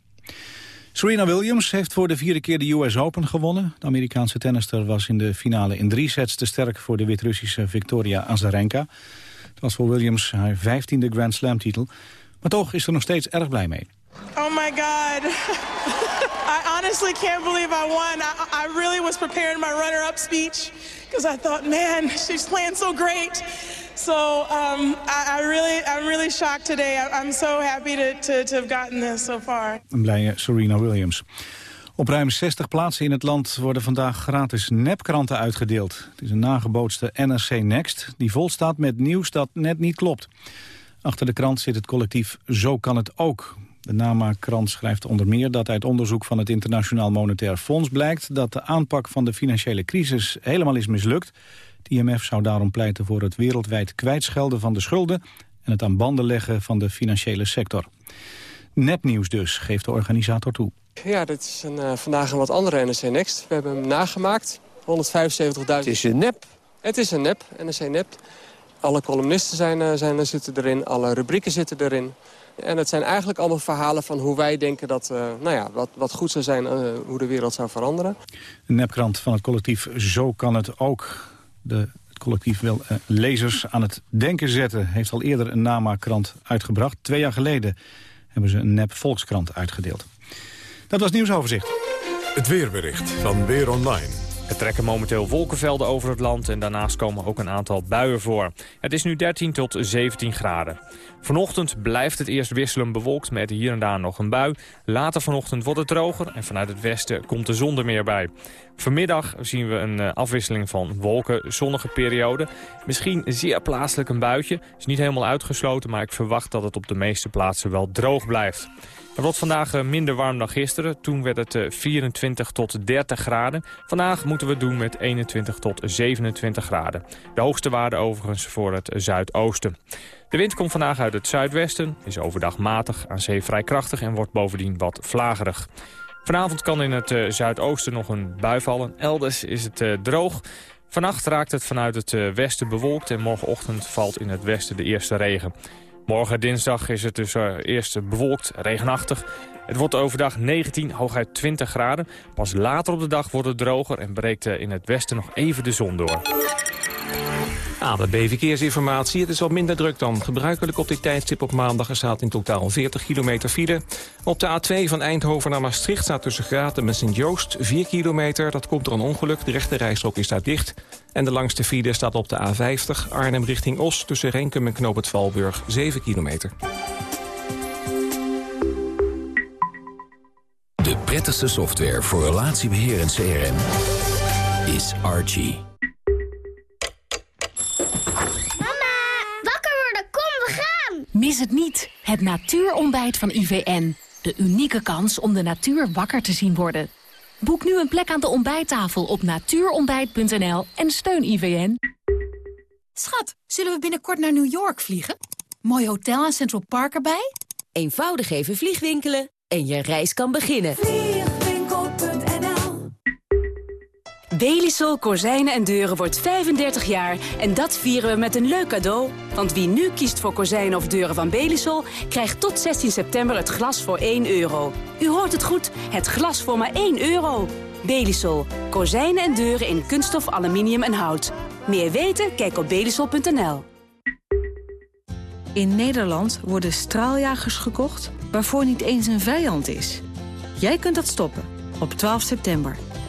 Serena Williams heeft voor de vierde keer de US Open gewonnen. De Amerikaanse tennister was in de finale in drie sets te sterk voor de Wit-Russische Victoria Azarenka. Het was voor Williams haar vijftiende Grand Slam titel. Maar toch is er nog steeds erg blij mee. Oh my God. I honestly can't believe I won. I, I really was preparing my runner-up speech because I thought, man, she's playing so great. So um, I, I, really, I'm really shocked today. I, I'm so happy to, to, to have gotten this so far. Een blije Serena Williams. Op ruim 60 plaatsen in het land worden vandaag gratis nepkranten uitgedeeld. Het is een nagebootste NRC Next die vol staat met nieuws dat net niet klopt. Achter de krant zit het collectief Zo kan het ook. De NAMA-krant schrijft onder meer dat uit onderzoek van het Internationaal Monetair Fonds blijkt dat de aanpak van de financiële crisis helemaal is mislukt. Het IMF zou daarom pleiten voor het wereldwijd kwijtschelden van de schulden en het aan banden leggen van de financiële sector. Nepnieuws dus, geeft de organisator toe. Ja, dit is een, uh, vandaag een wat andere NRC Next. We hebben hem nagemaakt, 175.000. Het is een nep. Het is een nep, NRC Nep. Alle columnisten zijn, uh, zijn, zitten erin, alle rubrieken zitten erin. En het zijn eigenlijk allemaal verhalen van hoe wij denken dat, uh, nou ja, wat, wat goed zou zijn, uh, hoe de wereld zou veranderen. Een nepkrant van het collectief Zo kan het ook. De, het collectief wil uh, lezers aan het denken zetten. Heeft al eerder een NAMA-krant uitgebracht. Twee jaar geleden hebben ze een nep Volkskrant uitgedeeld. Dat was het nieuwsoverzicht. Het weerbericht van Weer Online. Er trekken momenteel wolkenvelden over het land en daarnaast komen ook een aantal buien voor. Het is nu 13 tot 17 graden. Vanochtend blijft het eerst wisselen bewolkt met hier en daar nog een bui. Later vanochtend wordt het droger en vanuit het westen komt de zon er meer bij. Vanmiddag zien we een afwisseling van wolken, zonnige periode. Misschien zeer plaatselijk een buitje. is niet helemaal uitgesloten, maar ik verwacht dat het op de meeste plaatsen wel droog blijft. Het wordt vandaag minder warm dan gisteren. Toen werd het 24 tot 30 graden. Vandaag moeten we het doen met 21 tot 27 graden. De hoogste waarde overigens voor het zuidoosten. De wind komt vandaag uit het zuidwesten, is overdag matig, aan zee vrij krachtig en wordt bovendien wat vlagerig. Vanavond kan in het uh, zuidoosten nog een bui vallen. Elders is het droog. Vannacht raakt het vanuit het westen bewolkt en morgenochtend valt in het westen de eerste regen. Morgen dinsdag is het dus eerst bewolkt, regenachtig. Het wordt overdag 19, hooguit 20 graden. Pas later op de dag wordt het droger en breekt in het westen nog even de zon door. ABB Verkeersinformatie. Het is wat minder druk dan gebruikelijk op dit tijdstip op maandag. Er staat in totaal 40 kilometer file. Op de A2 van Eindhoven naar Maastricht staat tussen Graten en Sint-Joost 4 kilometer. Dat komt door een ongeluk. De rechte rijstrook is daar dicht. En de langste file staat op de A50 Arnhem richting Os... tussen Renkum en Knoop Valburg 7 kilometer. De prettigste software voor relatiebeheer en CRM is Archie. Mis het niet, het natuurontbijt van IVN. De unieke kans om de natuur wakker te zien worden. Boek nu een plek aan de ontbijttafel op natuurontbijt.nl en steun IVN. Schat, zullen we binnenkort naar New York vliegen? Mooi hotel en Central Park erbij? Eenvoudig even vliegwinkelen en je reis kan beginnen. Belisol Kozijnen en Deuren wordt 35 jaar en dat vieren we met een leuk cadeau. Want wie nu kiest voor kozijnen of deuren van Belisol... krijgt tot 16 september het glas voor 1 euro. U hoort het goed, het glas voor maar 1 euro. Belisol. Kozijnen en deuren in kunststof, aluminium en hout. Meer weten? Kijk op belisol.nl. In Nederland worden straaljagers gekocht waarvoor niet eens een vijand is. Jij kunt dat stoppen op 12 september.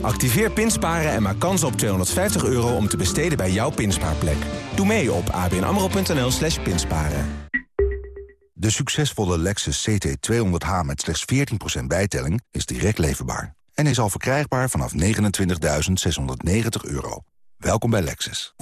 Activeer Pinsparen en maak kans op 250 euro om te besteden bij jouw pinspaarplek. Doe mee op abnamro.nl slash pinsparen. De succesvolle Lexus CT200H met slechts 14% bijtelling is direct leverbaar. En is al verkrijgbaar vanaf 29.690 euro. Welkom bij Lexus.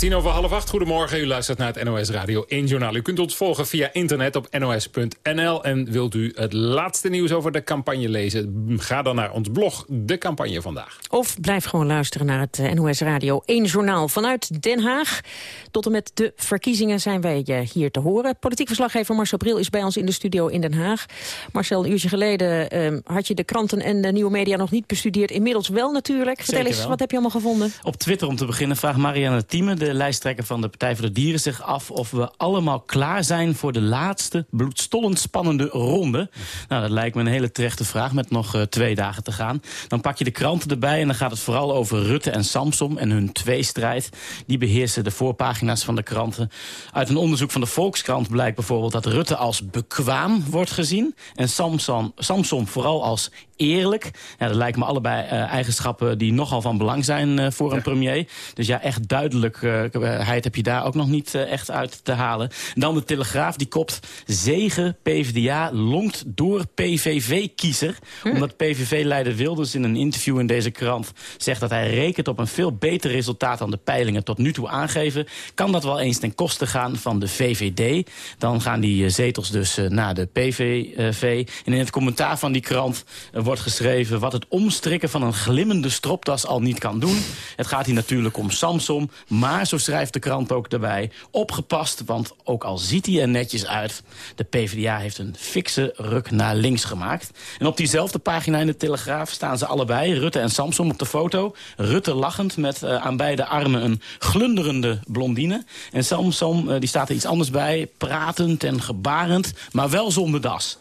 Tien over half acht. Goedemorgen, u luistert naar het NOS Radio 1 Journaal. U kunt ons volgen via internet op nos.nl. En wilt u het laatste nieuws over de campagne lezen? Ga dan naar ons blog, De Campagne Vandaag. Of blijf gewoon luisteren naar het eh, NOS Radio 1 Journaal vanuit Den Haag. Tot en met de verkiezingen zijn wij eh, hier te horen. Politiek verslaggever Marcel Bril is bij ons in de studio in Den Haag. Marcel, een uurtje geleden uh, had je de kranten en de nieuwe media nog niet bestudeerd. Inmiddels wel natuurlijk. Vertel eens, wat heb je allemaal gevonden? Op Twitter om te beginnen vraagt Marianne Thieme, de lijsttrekker van de Partij voor de Dieren, zich af of we allemaal klaar zijn voor de laatste bloedstollend spannende ronde. Nou, dat lijkt me een hele terechte vraag met nog uh, twee dagen te gaan. Dan pak je de kranten erbij en dan gaat het vooral over Rutte en Samsom en hun tweestrijd. Die beheersen de voorpagina's van de kranten. Uit een onderzoek van de Volkskrant blijkt bijvoorbeeld dat Rutte als bekwaam wordt gezien en Samson, Samsom vooral als eerlijk. Ja, dat lijken me allebei uh, eigenschappen die nogal van belang zijn uh, voor een premier. Dus ja, echt duidelijkheid heb je daar ook nog niet uh, echt uit te halen. Dan de Telegraaf, die kopt zegen PvdA longt door PVV-kiezer. Hm. Omdat PVV-leider Wilders in een interview in deze krant zegt dat hij rekent op een veel beter resultaat dan de peilingen tot nu toe aangeven. Kan dat wel eens ten koste gaan van de VVD? Dan gaan die zetels dus naar de PVV. En in het commentaar van die krant wordt geschreven... wat het omstrikken van een glimmende stropdas al niet kan doen. Het gaat hier natuurlijk om Samsom, maar zo schrijft de krant ook daarbij... opgepast, want ook al ziet hij er netjes uit... de PvdA heeft een fikse ruk naar links gemaakt. En op diezelfde pagina in de Telegraaf staan ze allebei... Rutte en Samsom op de foto. Rutte lachend met uh, aan beide armen een glunderende blondine. En Samsom uh, die staat er iets anders bij, pratend en gebarend... maar wel zonder das.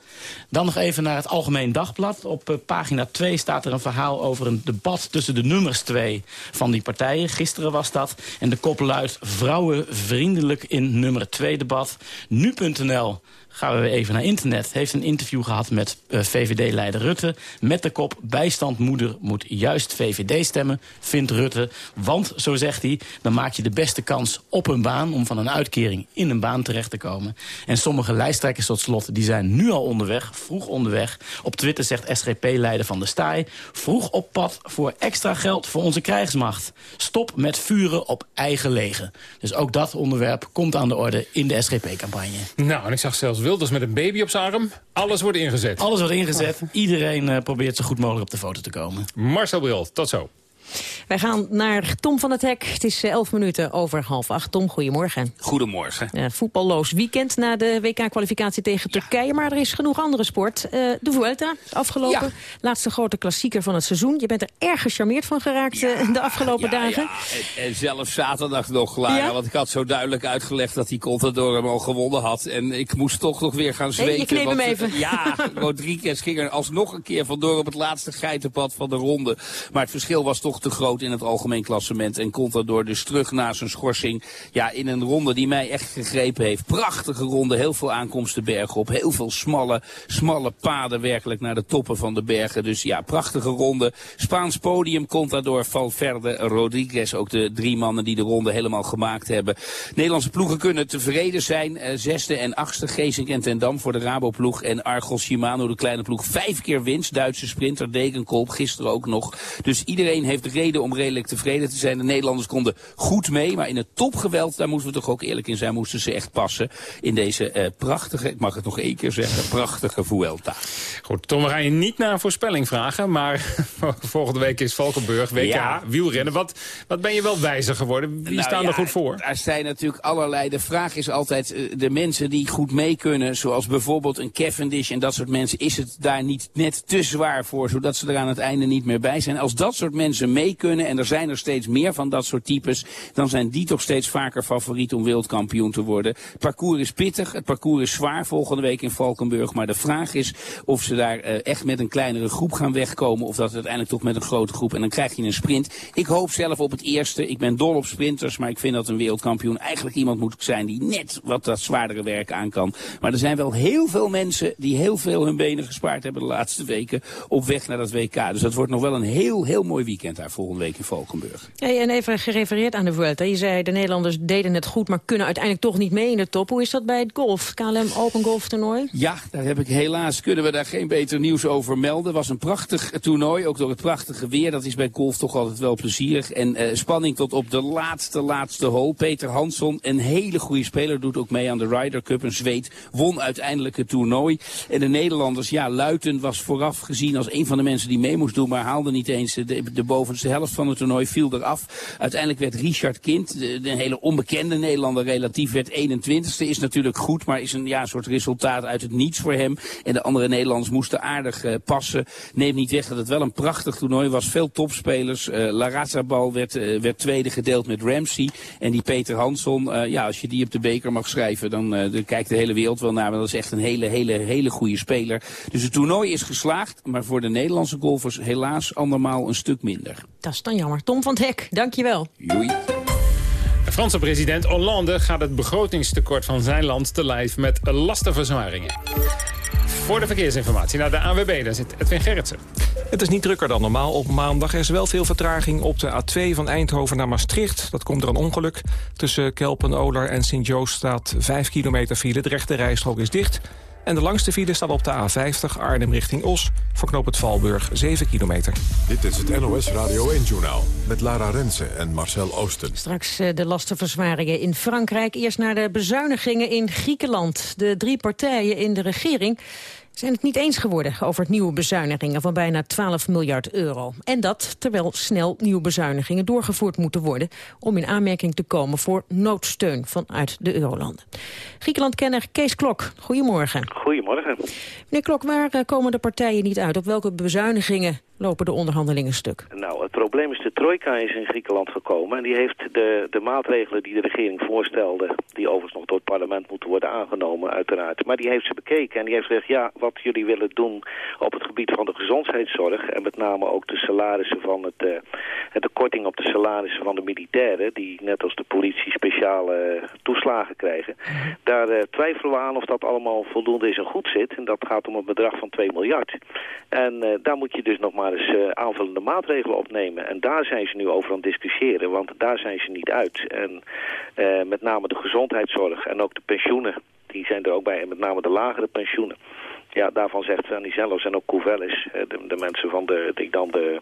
Dan nog even naar het Algemeen Dagblad. Op uh, pagina 2 staat er een verhaal over een debat tussen de nummers 2 van die partijen. Gisteren was dat. En de kop luidt vrouwen vriendelijk in nummer 2 debat. Nu.nl gaan we even naar internet. Heeft een interview gehad met uh, VVD-leider Rutte. Met de kop bijstandmoeder moet juist VVD stemmen, vindt Rutte. Want, zo zegt hij, dan maak je de beste kans op een baan... om van een uitkering in een baan terecht te komen. En sommige lijsttrekkers tot slot, die zijn nu al onderweg, vroeg onderweg. Op Twitter zegt SGP-leider Van der Staaij... vroeg op pad voor extra geld voor onze krijgsmacht. Stop met vuren op eigen legen. Dus ook dat onderwerp komt aan de orde in de SGP-campagne. Nou, en ik zag zelfs Wilders met een baby op zijn arm. Alles wordt ingezet. Alles wordt ingezet. Iedereen uh, probeert zo goed mogelijk op de foto te komen. Marcel Bril, tot zo. Wij gaan naar Tom van het Hek. Het is 11 minuten over half acht. Tom, goedemorgen. Goedemorgen. Uh, voetballoos weekend na de WK-kwalificatie tegen ja. Turkije. Maar er is genoeg andere sport. Uh, de Vuelta, afgelopen. Ja. Laatste grote klassieker van het seizoen. Je bent er erg gecharmeerd van geraakt ja. de afgelopen dagen. En, en zelfs zaterdag nog, Lara. Want ik had zo duidelijk uitgelegd dat die Contador hem al gewonnen had. En ik moest toch nog weer gaan zweten. Hey, je kneep hem even. Ja, Rodriguez ging er alsnog een keer vandoor op het laatste geitenpad van de ronde. Maar het verschil was toch te groot in het algemeen klassement. En komt daardoor dus terug na zijn schorsing. Ja, in een ronde die mij echt gegrepen heeft. Prachtige ronde, heel veel aankomsten bergen op. Heel veel smalle, smalle paden werkelijk naar de toppen van de bergen. Dus ja, prachtige ronde. Spaans podium komt daardoor Valverde, Rodriguez. Ook de drie mannen die de ronde helemaal gemaakt hebben. Nederlandse ploegen kunnen tevreden zijn. Uh, zesde en achtste, Geesink en Tendam voor de Rabo-ploeg. En Argos Shimano, de kleine ploeg. Vijf keer winst. Duitse sprinter Degenkolb, gisteren ook nog. Dus iedereen heeft reden om redelijk tevreden te zijn. De Nederlanders konden goed mee, maar in het topgeweld, daar moeten we toch ook eerlijk in zijn, moesten ze echt passen in deze uh, prachtige, ik mag het nog één keer zeggen, prachtige Vuelta. Goed, Tom, we gaan je niet naar een voorspelling vragen, maar volgende week is Valkenburg, WK, ja. wielrennen. Wat, wat ben je wel wijzer geworden? Wie nou, staan ja, er goed voor? Er zijn natuurlijk allerlei, de vraag is altijd, uh, de mensen die goed mee kunnen, zoals bijvoorbeeld een Cavendish en dat soort mensen, is het daar niet net te zwaar voor, zodat ze er aan het einde niet meer bij zijn. Als dat soort mensen kunnen, en er zijn er steeds meer van dat soort types, dan zijn die toch steeds vaker favoriet om wereldkampioen te worden. Het parcours is pittig, het parcours is zwaar volgende week in Valkenburg, maar de vraag is of ze daar uh, echt met een kleinere groep gaan wegkomen, of dat het uiteindelijk toch met een grote groep, en dan krijg je een sprint. Ik hoop zelf op het eerste, ik ben dol op sprinters, maar ik vind dat een wereldkampioen eigenlijk iemand moet zijn die net wat dat zwaardere werk aan kan. Maar er zijn wel heel veel mensen die heel veel hun benen gespaard hebben de laatste weken op weg naar dat WK. Dus dat wordt nog wel een heel, heel mooi weekend daar volgende week in Valkenburg. Hey, en even gerefereerd aan de Vuelta. Je zei de Nederlanders deden het goed, maar kunnen uiteindelijk toch niet mee in de top. Hoe is dat bij het golf? KLM Open Golf toernooi? Ja, daar heb ik helaas, kunnen we daar geen beter nieuws over melden. Het was een prachtig toernooi, ook door het prachtige weer. Dat is bij golf toch altijd wel plezierig. En uh, spanning tot op de laatste, laatste hole. Peter Hansson, een hele goede speler, doet ook mee aan de Ryder Cup. Een Zweed, won uiteindelijk het toernooi. En de Nederlanders, ja, Luiten was vooraf gezien als een van de mensen die mee moest doen, maar haalde niet eens de, de bovenste helft van het toernooi, viel eraf. Uiteindelijk werd Richard Kind, de, de hele onbekende Nederlander relatief, werd 21ste. Is natuurlijk goed, maar is een ja, soort resultaat uit het niets voor hem. En de andere Nederlanders moesten aardig uh, passen. Neem niet weg dat het wel een prachtig toernooi was. Veel topspelers. Uh, Larrazabal werd, uh, werd tweede gedeeld met Ramsey. En die Peter Hansson, ja, als je die op de beker mag schrijven, dan, dan kijkt de hele wereld wel naar. Maar dat is echt een hele, hele, hele goede speler. Dus het toernooi is geslaagd, maar voor de Nederlandse golfers helaas andermaal een stuk minder. Dat is dan jammer. Tom van het Hek, dankjewel. Joei. De Franse president Hollande gaat het begrotingstekort van zijn land te lijf met lastenverzwaringen. Voor de verkeersinformatie naar de ANWB, daar zit Edwin Gerritsen. Het is niet drukker dan normaal op maandag. Er is wel veel vertraging op de A2 van Eindhoven naar Maastricht. Dat komt door een ongeluk. Tussen Kelpen-Oler en Sint-Joost staat 5 kilometer file. De rechte rijstrook is dicht. En de langste file staat op de A50 Arnhem richting Os. Voor knoop het Valburg 7 kilometer. Dit is het NOS Radio 1-journaal met Lara Rensen en Marcel Oosten. Straks uh, de lastenverzwaringen in Frankrijk. Eerst naar de bezuinigingen in Griekenland. De drie partijen in de regering zijn het niet eens geworden over nieuwe bezuinigingen van bijna 12 miljard euro. En dat terwijl snel nieuwe bezuinigingen doorgevoerd moeten worden om in aanmerking te komen voor noodsteun vanuit de eurolanden. Griekenland-kenner Kees Klok, goedemorgen. Goedemorgen. Meneer Klok, waar eh, komen de partijen niet uit? Op welke bezuinigingen lopen de onderhandelingen stuk? Nou, het probleem is de trojka is in Griekenland gekomen. En die heeft de, de maatregelen die de regering voorstelde... die overigens nog door het parlement moeten worden aangenomen, uiteraard. Maar die heeft ze bekeken en die heeft gezegd... ja, wat jullie willen doen op het gebied van de gezondheidszorg... en met name ook de salarissen van het... Uh, de korting op de salarissen van de militairen... die net als de politie speciale toeslagen krijgen... daar uh, twijfelen we aan of dat allemaal voldoende is en goed zit. En dat gaat om een bedrag van 2 miljard. En uh, daar moet je dus nog maar eens uh, aanvullende maatregelen opnemen. En daar zijn ze nu over aan het discussiëren, want daar zijn ze niet uit. En uh, met name de gezondheidszorg en ook de pensioenen, die zijn er ook bij. En met name de lagere pensioenen. Ja, daarvan zegt Venizelos en ook Couvelis, de, de mensen van de, die dan de,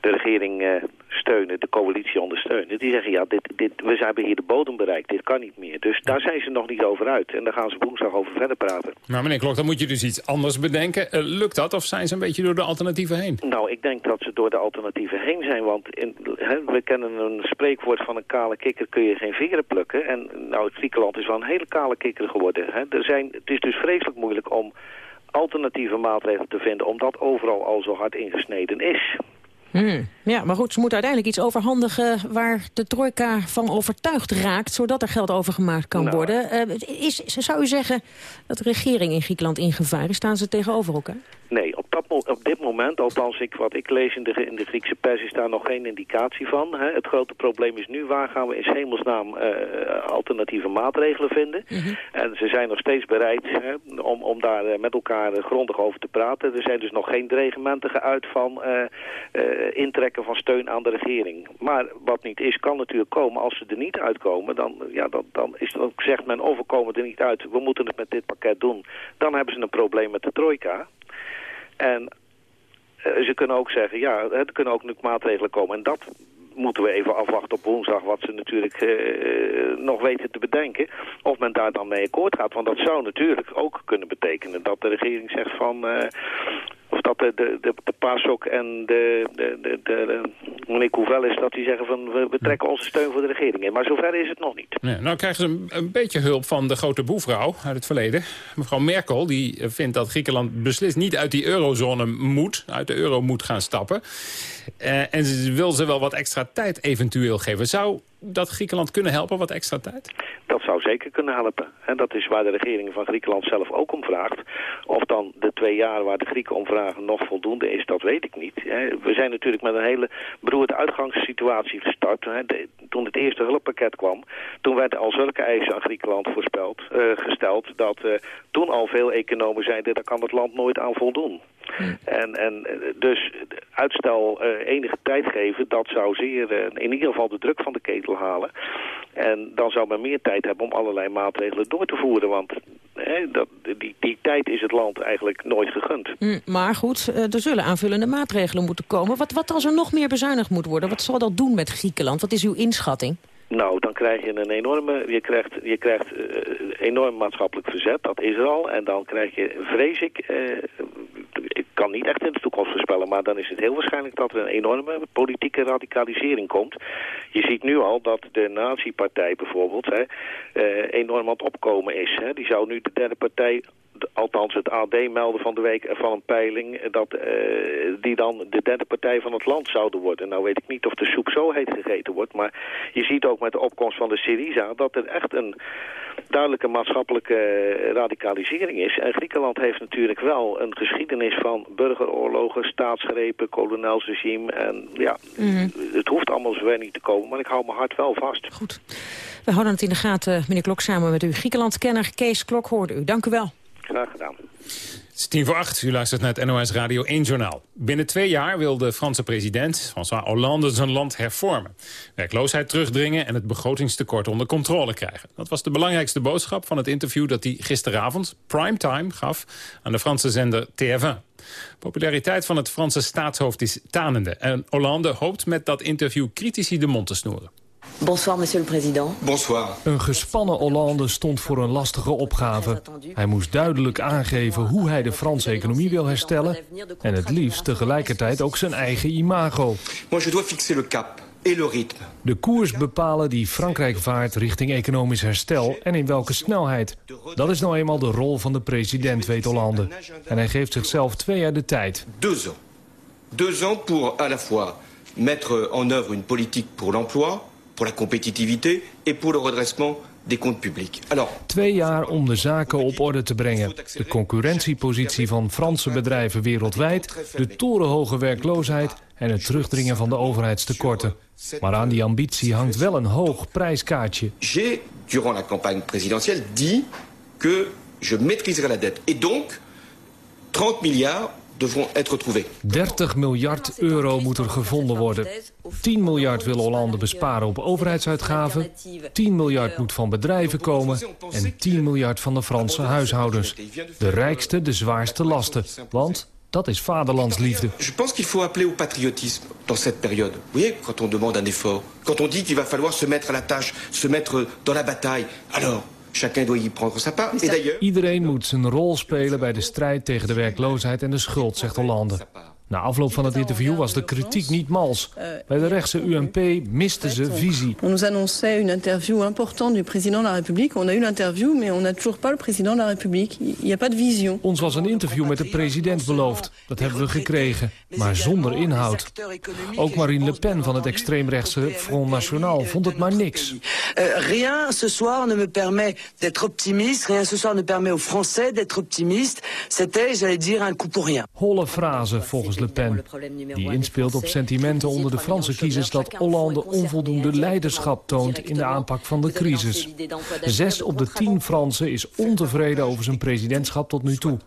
de regering uh, steunen, de coalitie ondersteunen. Die zeggen, ja, dit, dit, we hebben hier de bodem bereikt, dit kan niet meer. Dus daar zijn ze nog niet over uit. En daar gaan ze woensdag over verder praten. Maar meneer Klok, dan moet je dus iets anders bedenken. Uh, lukt dat of zijn ze een beetje door de alternatieven heen? Nou, ik denk dat ze door de alternatieven heen zijn. Want in, he, we kennen een spreekwoord van een kale kikker kun je geen vingeren plukken. En nou, het Griekenland is wel een hele kale kikker geworden. He. Er zijn, het is dus vreselijk moeilijk om alternatieve maatregelen te vinden... omdat overal al zo hard ingesneden is. Hmm. Ja, maar goed, ze moeten uiteindelijk iets overhandigen... waar de trojka van overtuigd raakt... zodat er geld overgemaakt kan nou. worden. Uh, is, zou u zeggen dat de regering in Griekenland in gevaar is? Staan ze tegenover elkaar? Nee, op, dat, op dit moment, althans ik, wat ik lees in de, in de Griekse pers... is daar nog geen indicatie van. Hè. Het grote probleem is nu, waar gaan we in hemelsnaam uh, alternatieve maatregelen vinden? -hmm. En ze zijn nog steeds bereid hè, om, om daar uh, met elkaar grondig over te praten. Er zijn dus nog geen dreigementen geuit van intrekken van steun aan de regering. Maar wat niet is, kan natuurlijk komen. Als ze er niet uitkomen, dan, ja, dan, dan is het ook, zegt men, of we komen er niet uit. We moeten het met dit pakket doen. Dan hebben ze een probleem met de trojka. En uh, ze kunnen ook zeggen, ja, er kunnen ook nu maatregelen komen. En dat moeten we even afwachten op woensdag wat ze natuurlijk uh, nog weten te bedenken. Of men daar dan mee akkoord gaat. Want dat zou natuurlijk ook kunnen betekenen dat de regering zegt van... Uh, of dat de, de, de, de PASOK en de, de, de, de, meneer Couvel is dat die zeggen van we, we trekken onze steun voor de regering in. Maar zover is het nog niet. Ja, nou krijgen ze een, een, beetje hulp van de grote boevrouw uit het verleden. Mevrouw Merkel die vindt dat Griekenland beslist niet uit die eurozone moet, uit de euro moet gaan stappen. Uh, en ze wil ze wel wat extra tijd eventueel geven. Zou dat Griekenland kunnen helpen, wat extra tijd? Dat zou zeker kunnen helpen. En dat is waar de regering van Griekenland zelf ook om vraagt. Of dan de twee jaar waar de Grieken om vragen nog voldoende is, dat weet ik niet. We zijn natuurlijk met een hele beroerde uitgangssituatie gestart. Toen het eerste hulppakket kwam, toen werden al zulke eisen aan Griekenland voorspeld, uh, gesteld... dat uh, toen al veel economen zeiden, daar kan het land nooit aan voldoen. En, en dus uitstel enige tijd geven, dat zou zeer in ieder geval de druk van de ketel halen. En dan zou men meer tijd hebben om allerlei maatregelen door te voeren. Want hè, dat, die, die tijd is het land eigenlijk nooit gegund. Mm, maar goed, er zullen aanvullende maatregelen moeten komen. Wat, wat als er nog meer bezuinigd moet worden? Wat zal dat doen met Griekenland? Wat is uw inschatting? Nou, dan krijg je een enorme, je krijgt, je krijgt uh, enorm maatschappelijk verzet, dat is er al. En dan krijg je, vrees ik, uh, ik kan niet echt in de toekomst voorspellen, maar dan is het heel waarschijnlijk dat er een enorme politieke radicalisering komt. Je ziet nu al dat de nazi-partij bijvoorbeeld hè, enorm aan het opkomen is. Hè. Die zou nu de derde partij althans het AD melden van de week van een peiling... dat uh, die dan de derde partij van het land zouden worden. Nou weet ik niet of de soep zo heet gegeten wordt... maar je ziet ook met de opkomst van de Syriza... dat er echt een duidelijke maatschappelijke radicalisering is. En Griekenland heeft natuurlijk wel een geschiedenis van burgeroorlogen... staatsgrepen, kolonelsregime. En ja, mhm. het hoeft allemaal zover niet te komen... maar ik hou mijn hart wel vast. Goed. We houden het in de gaten, meneer Klok, samen met u. Griekenland-kenner Kees Klok hoorde u. Dank u wel. Graag gedaan. Het is tien voor acht. U luistert naar het NOS Radio 1 Journaal. Binnen twee jaar wil de Franse president François Hollande zijn land hervormen. Werkloosheid terugdringen en het begrotingstekort onder controle krijgen. Dat was de belangrijkste boodschap van het interview dat hij gisteravond, primetime, gaf aan de Franse zender TF1. Populariteit van het Franse staatshoofd is tanende. En Hollande hoopt met dat interview critici de mond te snoeren. Bonsoir, monsieur le président. Bonsoir. Een gespannen Hollande stond voor een lastige opgave. Hij moest duidelijk aangeven hoe hij de Franse economie wil herstellen... en het liefst tegelijkertijd ook zijn eigen imago. Moi, je dois fixer le cap. Et le rythme. De koers bepalen die Frankrijk vaart richting economisch herstel en in welke snelheid. Dat is nou eenmaal de rol van de president, weet Hollande. En hij geeft zichzelf twee jaar de tijd. Deux ans. Deux ans pour à la fois mettre en œuvre une politique pour l'emploi pour la compétitivité et pour le redressement des comptes publics. Alors, Twee jaar om de zaken op orde te brengen. De concurrentiepositie van Franse bedrijven wereldwijd, de torenhoge werkloosheid en het terugdringen van de overheidstekorten. Maar aan die ambitie hangt wel een hoog prijskaartje. J'ai, durant la campagne présidentielle, dit que je maîtriserai la dette. Et donc, 30 milliards 30 miljard euro moet er gevonden worden. 10 miljard wil Hollande besparen op overheidsuitgaven. 10 miljard moet van bedrijven komen. En 10 miljard van de Franse huishoudens. De rijkste de zwaarste lasten. Want dat is vaderlandsliefde. Je pense qu'il faut appeler au patriotisme dans cette période. Vous voyez, quand on demande un effort, quand on dit qu'il va falloir se mettre à la tâche, se mettre dans la bataille, alors Chacun doit y prendre sa part. Iedereen moet zijn rol spelen bij de strijd tegen de werkloosheid en de schuld, zegt Hollande. Na afloop van het interview was de kritiek niet mals. Bij de rechtse UMP misten ze visie. On nous annonçait une interview importante du président de la République. On a eu l'interview, mais on n'a toujours pas le président de la République. Il n'y a pas de vision. Ons was een interview met de president beloofd. Dat hebben we gekregen, maar zonder inhoud. Ook Marine Le Pen van het extreemrechtse Front National vond het maar niks. Euh, rien ce soir ne me permet d'être optimiste. Rien ce soir ne permet aux Français d'être optimistes. C'était, j'allais dire, un coup pour rien. Holle frase volgens Le Pen. Die inspeelt op sentimenten onder de Franse kiezers dat Hollande onvoldoende leiderschap toont in de aanpak van de crisis. Zes op de tien Fransen is ontevreden over zijn presidentschap tot nu toe.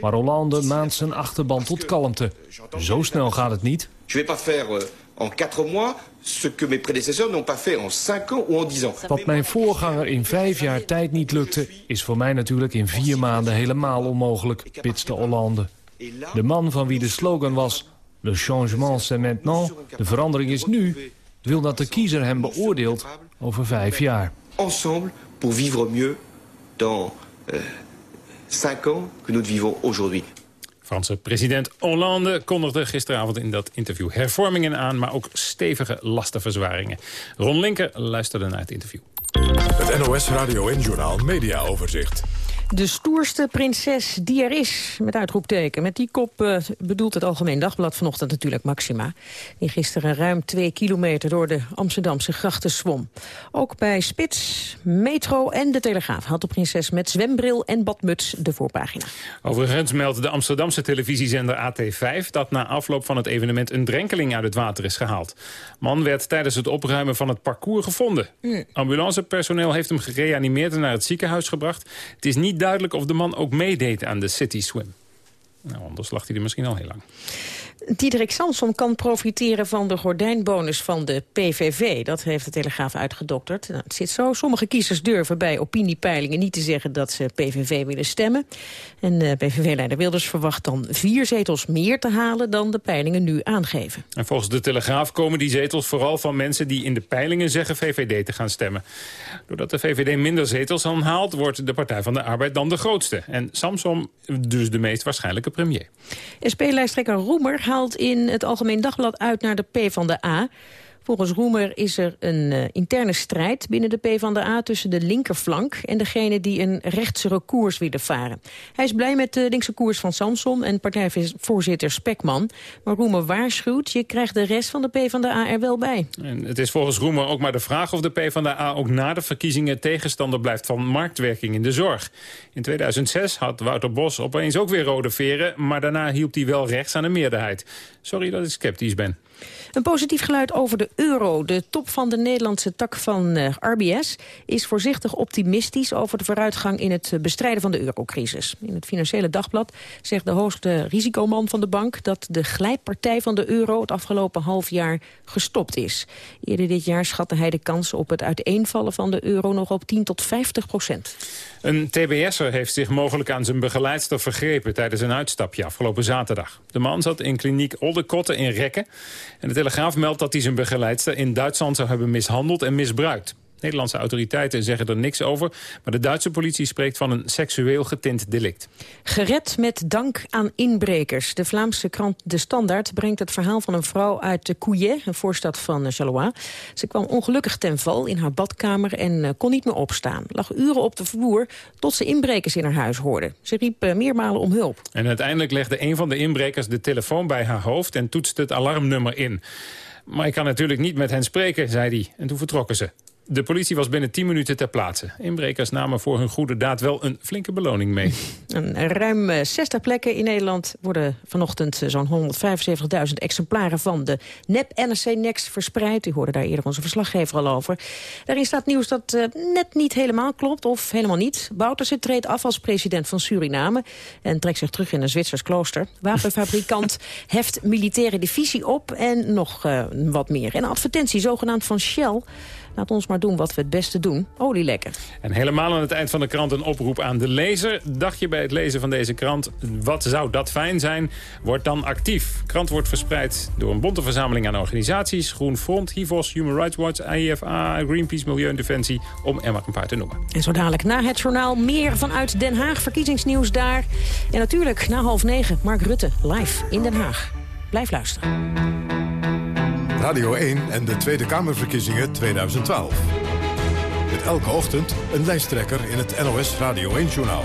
Maar Hollande maand zijn achterban tot kalmte. Zo snel gaat het niet. Je vais pas faire en quatre mois ce que mes prédécesseurs n'ont pas fait en cinq ans ou en dix ans. Wat mijn voorganger in vijf jaar tijd niet lukte, is voor mij natuurlijk in vier maanden helemaal onmogelijk, pitste Hollande. De man van wie de slogan was... Le changement c'est maintenant, de verandering is nu... wil dat de kiezer hem beoordeelt over vijf jaar. Ensemble pour vivre mieux dans euh, cinq ans que nous vivons aujourd'hui. Franse president Hollande kondigde gisteravond in dat interview hervormingen aan... maar ook stevige lastenverzwaringen. Ron Linker luisterde naar het interview. Het NOS Radio en Journal Media Overzicht. De stoerste prinses die er is, met uitroepteken. Met die kop uh, bedoelt het Algemeen Dagblad vanochtend natuurlijk Maxima. Die gisteren ruim twee kilometer door de Amsterdamse grachten zwom. Ook bij Spits, Metro en De Telegraaf had de prinses met zwembril en badmuts de voorpagina. Overigens meldt de Amsterdamse televisiezender AT5... dat na afloop van het evenement een drenkeling uit het water is gehaald. Man werd tijdens het opruimen van het parcours gevonden. Mm. Ambulancepersoneel heeft hem gereanimeerd en naar het ziekenhuis gebracht. Het is niet duidelijk of de man ook meedeed aan de City Swim. Nou, anders lag hij er misschien al heel lang. Diederik Samson kan profiteren van de gordijnbonus van de PVV. Dat heeft de Telegraaf uitgedokterd. Nou, het zit zo. Sommige kiezers durven bij opiniepeilingen niet te zeggen dat ze PVV willen stemmen. En uh, PVV-leider Wilders verwacht dan vier zetels meer te halen dan de peilingen nu aangeven. En volgens de Telegraaf komen die zetels vooral van mensen die in de peilingen zeggen VVD te gaan stemmen. Doordat de VVD minder zetels haalt, wordt de Partij van de Arbeid dan de grootste. En Samson dus de meest waarschijnlijke premier. SP-lijsttrekker Roemer haalt in het Algemeen Dagblad uit naar de P van de A. Volgens Roemer is er een uh, interne strijd binnen de PvdA... tussen de linkerflank en degene die een rechtsere koers willen varen. Hij is blij met de linkse koers van Samson en partijvoorzitter Spekman. Maar Roemer waarschuwt, je krijgt de rest van de PvdA er wel bij. En het is volgens Roemer ook maar de vraag of de PvdA ook na de verkiezingen... tegenstander blijft van marktwerking in de zorg. In 2006 had Wouter Bos opeens ook weer rode veren... maar daarna hielp hij wel rechts aan de meerderheid. Sorry dat ik sceptisch ben. Een positief geluid over de euro. De top van de Nederlandse tak van uh, RBS is voorzichtig optimistisch... over de vooruitgang in het bestrijden van de eurocrisis. In het Financiële Dagblad zegt de hoogste risicoman van de bank... dat de glijpartij van de euro het afgelopen half jaar gestopt is. Eerder dit jaar schatte hij de kans op het uiteenvallen van de euro... nog op 10 tot 50 procent. Een TBS'er heeft zich mogelijk aan zijn begeleidster vergrepen... tijdens een uitstapje afgelopen zaterdag. De man zat in kliniek Oldekotte in Rekken... en de Telegraaf meldt dat hij zijn begeleidster in Duitsland zou hebben mishandeld en misbruikt. Nederlandse autoriteiten zeggen er niks over... maar de Duitse politie spreekt van een seksueel getint delict. Gered met dank aan inbrekers. De Vlaamse krant De Standaard brengt het verhaal van een vrouw uit de Couillet... een voorstad van Charleroi. Ze kwam ongelukkig ten val in haar badkamer en eh, kon niet meer opstaan. Lag uren op de vloer tot ze inbrekers in haar huis hoorde. Ze riep eh, meermalen om hulp. En uiteindelijk legde een van de inbrekers de telefoon bij haar hoofd... en toetste het alarmnummer in. Maar ik kan natuurlijk niet met hen spreken, zei hij. En toen vertrokken ze. De politie was binnen 10 minuten ter plaatse. Inbrekers namen voor hun goede daad wel een flinke beloning mee. Ruim 60 eh, plekken in Nederland worden vanochtend eh, zo'n 175.000 exemplaren van de NEP NRC Next verspreid. U hoorde daar eerder onze verslaggever al over. Daarin staat nieuws dat uh, net niet helemaal klopt of helemaal niet. Bouterse treedt af als president van Suriname en trekt zich terug in een Zwitsers klooster. Wapenfabrikant heft militaire divisie op en nog uh, wat meer. En een advertentie zogenaamd van Shell Laat ons maar doen wat we het beste doen. Olielekken. En helemaal aan het eind van de krant een oproep aan de lezer. Dacht je bij het lezen van deze krant, wat zou dat fijn zijn? Word dan actief. De krant wordt verspreid door een bonte verzameling aan organisaties. Groen Front, HIVOS, Human Rights Watch, IFA, Greenpeace, Milieu en Defensie. Om er maar een paar te noemen. En zo dadelijk na het journaal meer vanuit Den Haag. Verkiezingsnieuws daar. En natuurlijk na half negen Mark Rutte live in Den Haag. Blijf luisteren. Radio 1 en de Tweede Kamerverkiezingen 2012. Met elke ochtend een lijsttrekker in het NOS Radio 1-journaal.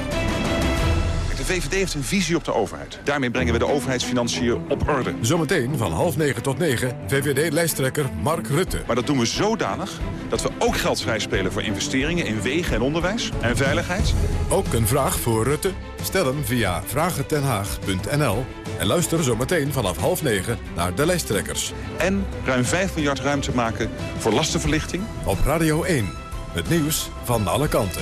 VVD heeft een visie op de overheid. Daarmee brengen we de overheidsfinanciën op orde. Zometeen van half negen tot negen VVD-lijsttrekker Mark Rutte. Maar dat doen we zodanig dat we ook geld vrijspelen voor investeringen in wegen en onderwijs en veiligheid. Ook een vraag voor Rutte? Stel hem via vragentenhaag.nl en luister zometeen vanaf half negen naar de lijsttrekkers. En ruim 5 miljard ruimte maken voor lastenverlichting. Op Radio 1. Het nieuws van alle kanten.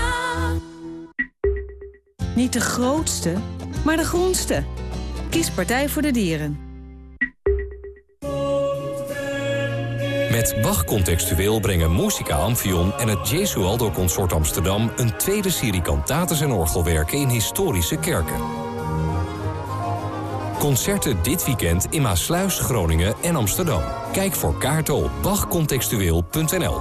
Niet de grootste, maar de groenste. Kies Partij voor de Dieren. Met Bach Contextueel brengen Musica Amphion en het Jesualdo Consort Amsterdam... een tweede serie kantates en orgelwerken in historische kerken. Concerten dit weekend in Maasluis, Groningen en Amsterdam. Kijk voor kaarten op bachcontextueel.nl.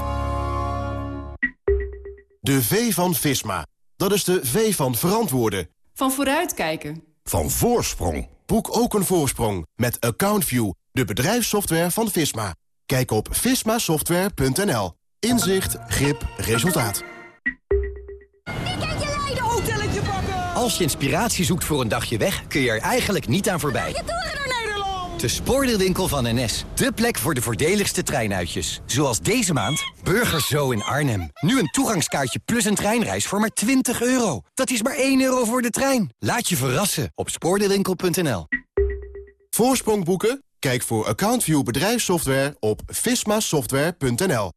De V van Visma. Dat is de V van verantwoorden. Van vooruitkijken. Van voorsprong. Boek ook een voorsprong met AccountView, de bedrijfssoftware van Visma. Kijk op vismasoftware.nl. Inzicht, grip, resultaat. Als je inspiratie zoekt voor een dagje weg, kun je er eigenlijk niet aan voorbij. De spoordeelwinkel van NS. De plek voor de voordeligste treinuitjes. Zoals deze maand Burgers Zo in Arnhem. Nu een toegangskaartje plus een treinreis voor maar 20 euro. Dat is maar 1 euro voor de trein. Laat je verrassen op spoordeelwinkel.nl. Voorsprong boeken? Kijk voor AccountView bedrijfssoftware op vismasoftware.nl.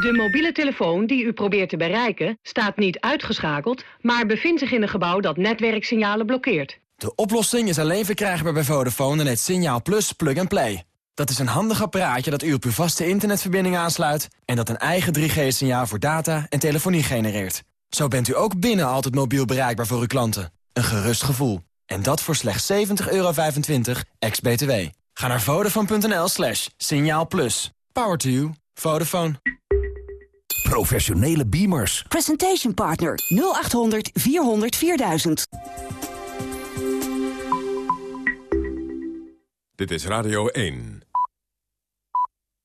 De mobiele telefoon die u probeert te bereiken staat niet uitgeschakeld... maar bevindt zich in een gebouw dat netwerksignalen blokkeert. De oplossing is alleen verkrijgbaar bij Vodafone en het Signaal Plus Plug and Play. Dat is een handig apparaatje dat u op uw vaste internetverbinding aansluit... en dat een eigen 3G-signaal voor data en telefonie genereert. Zo bent u ook binnen altijd mobiel bereikbaar voor uw klanten. Een gerust gevoel. En dat voor slechts 70,25 euro ex-BTW. Ga naar vodafone.nl slash signaal plus. Power to you. Vodafone. Professionele beamers. Presentation Partner 0800 400 4000. Dit is Radio 1.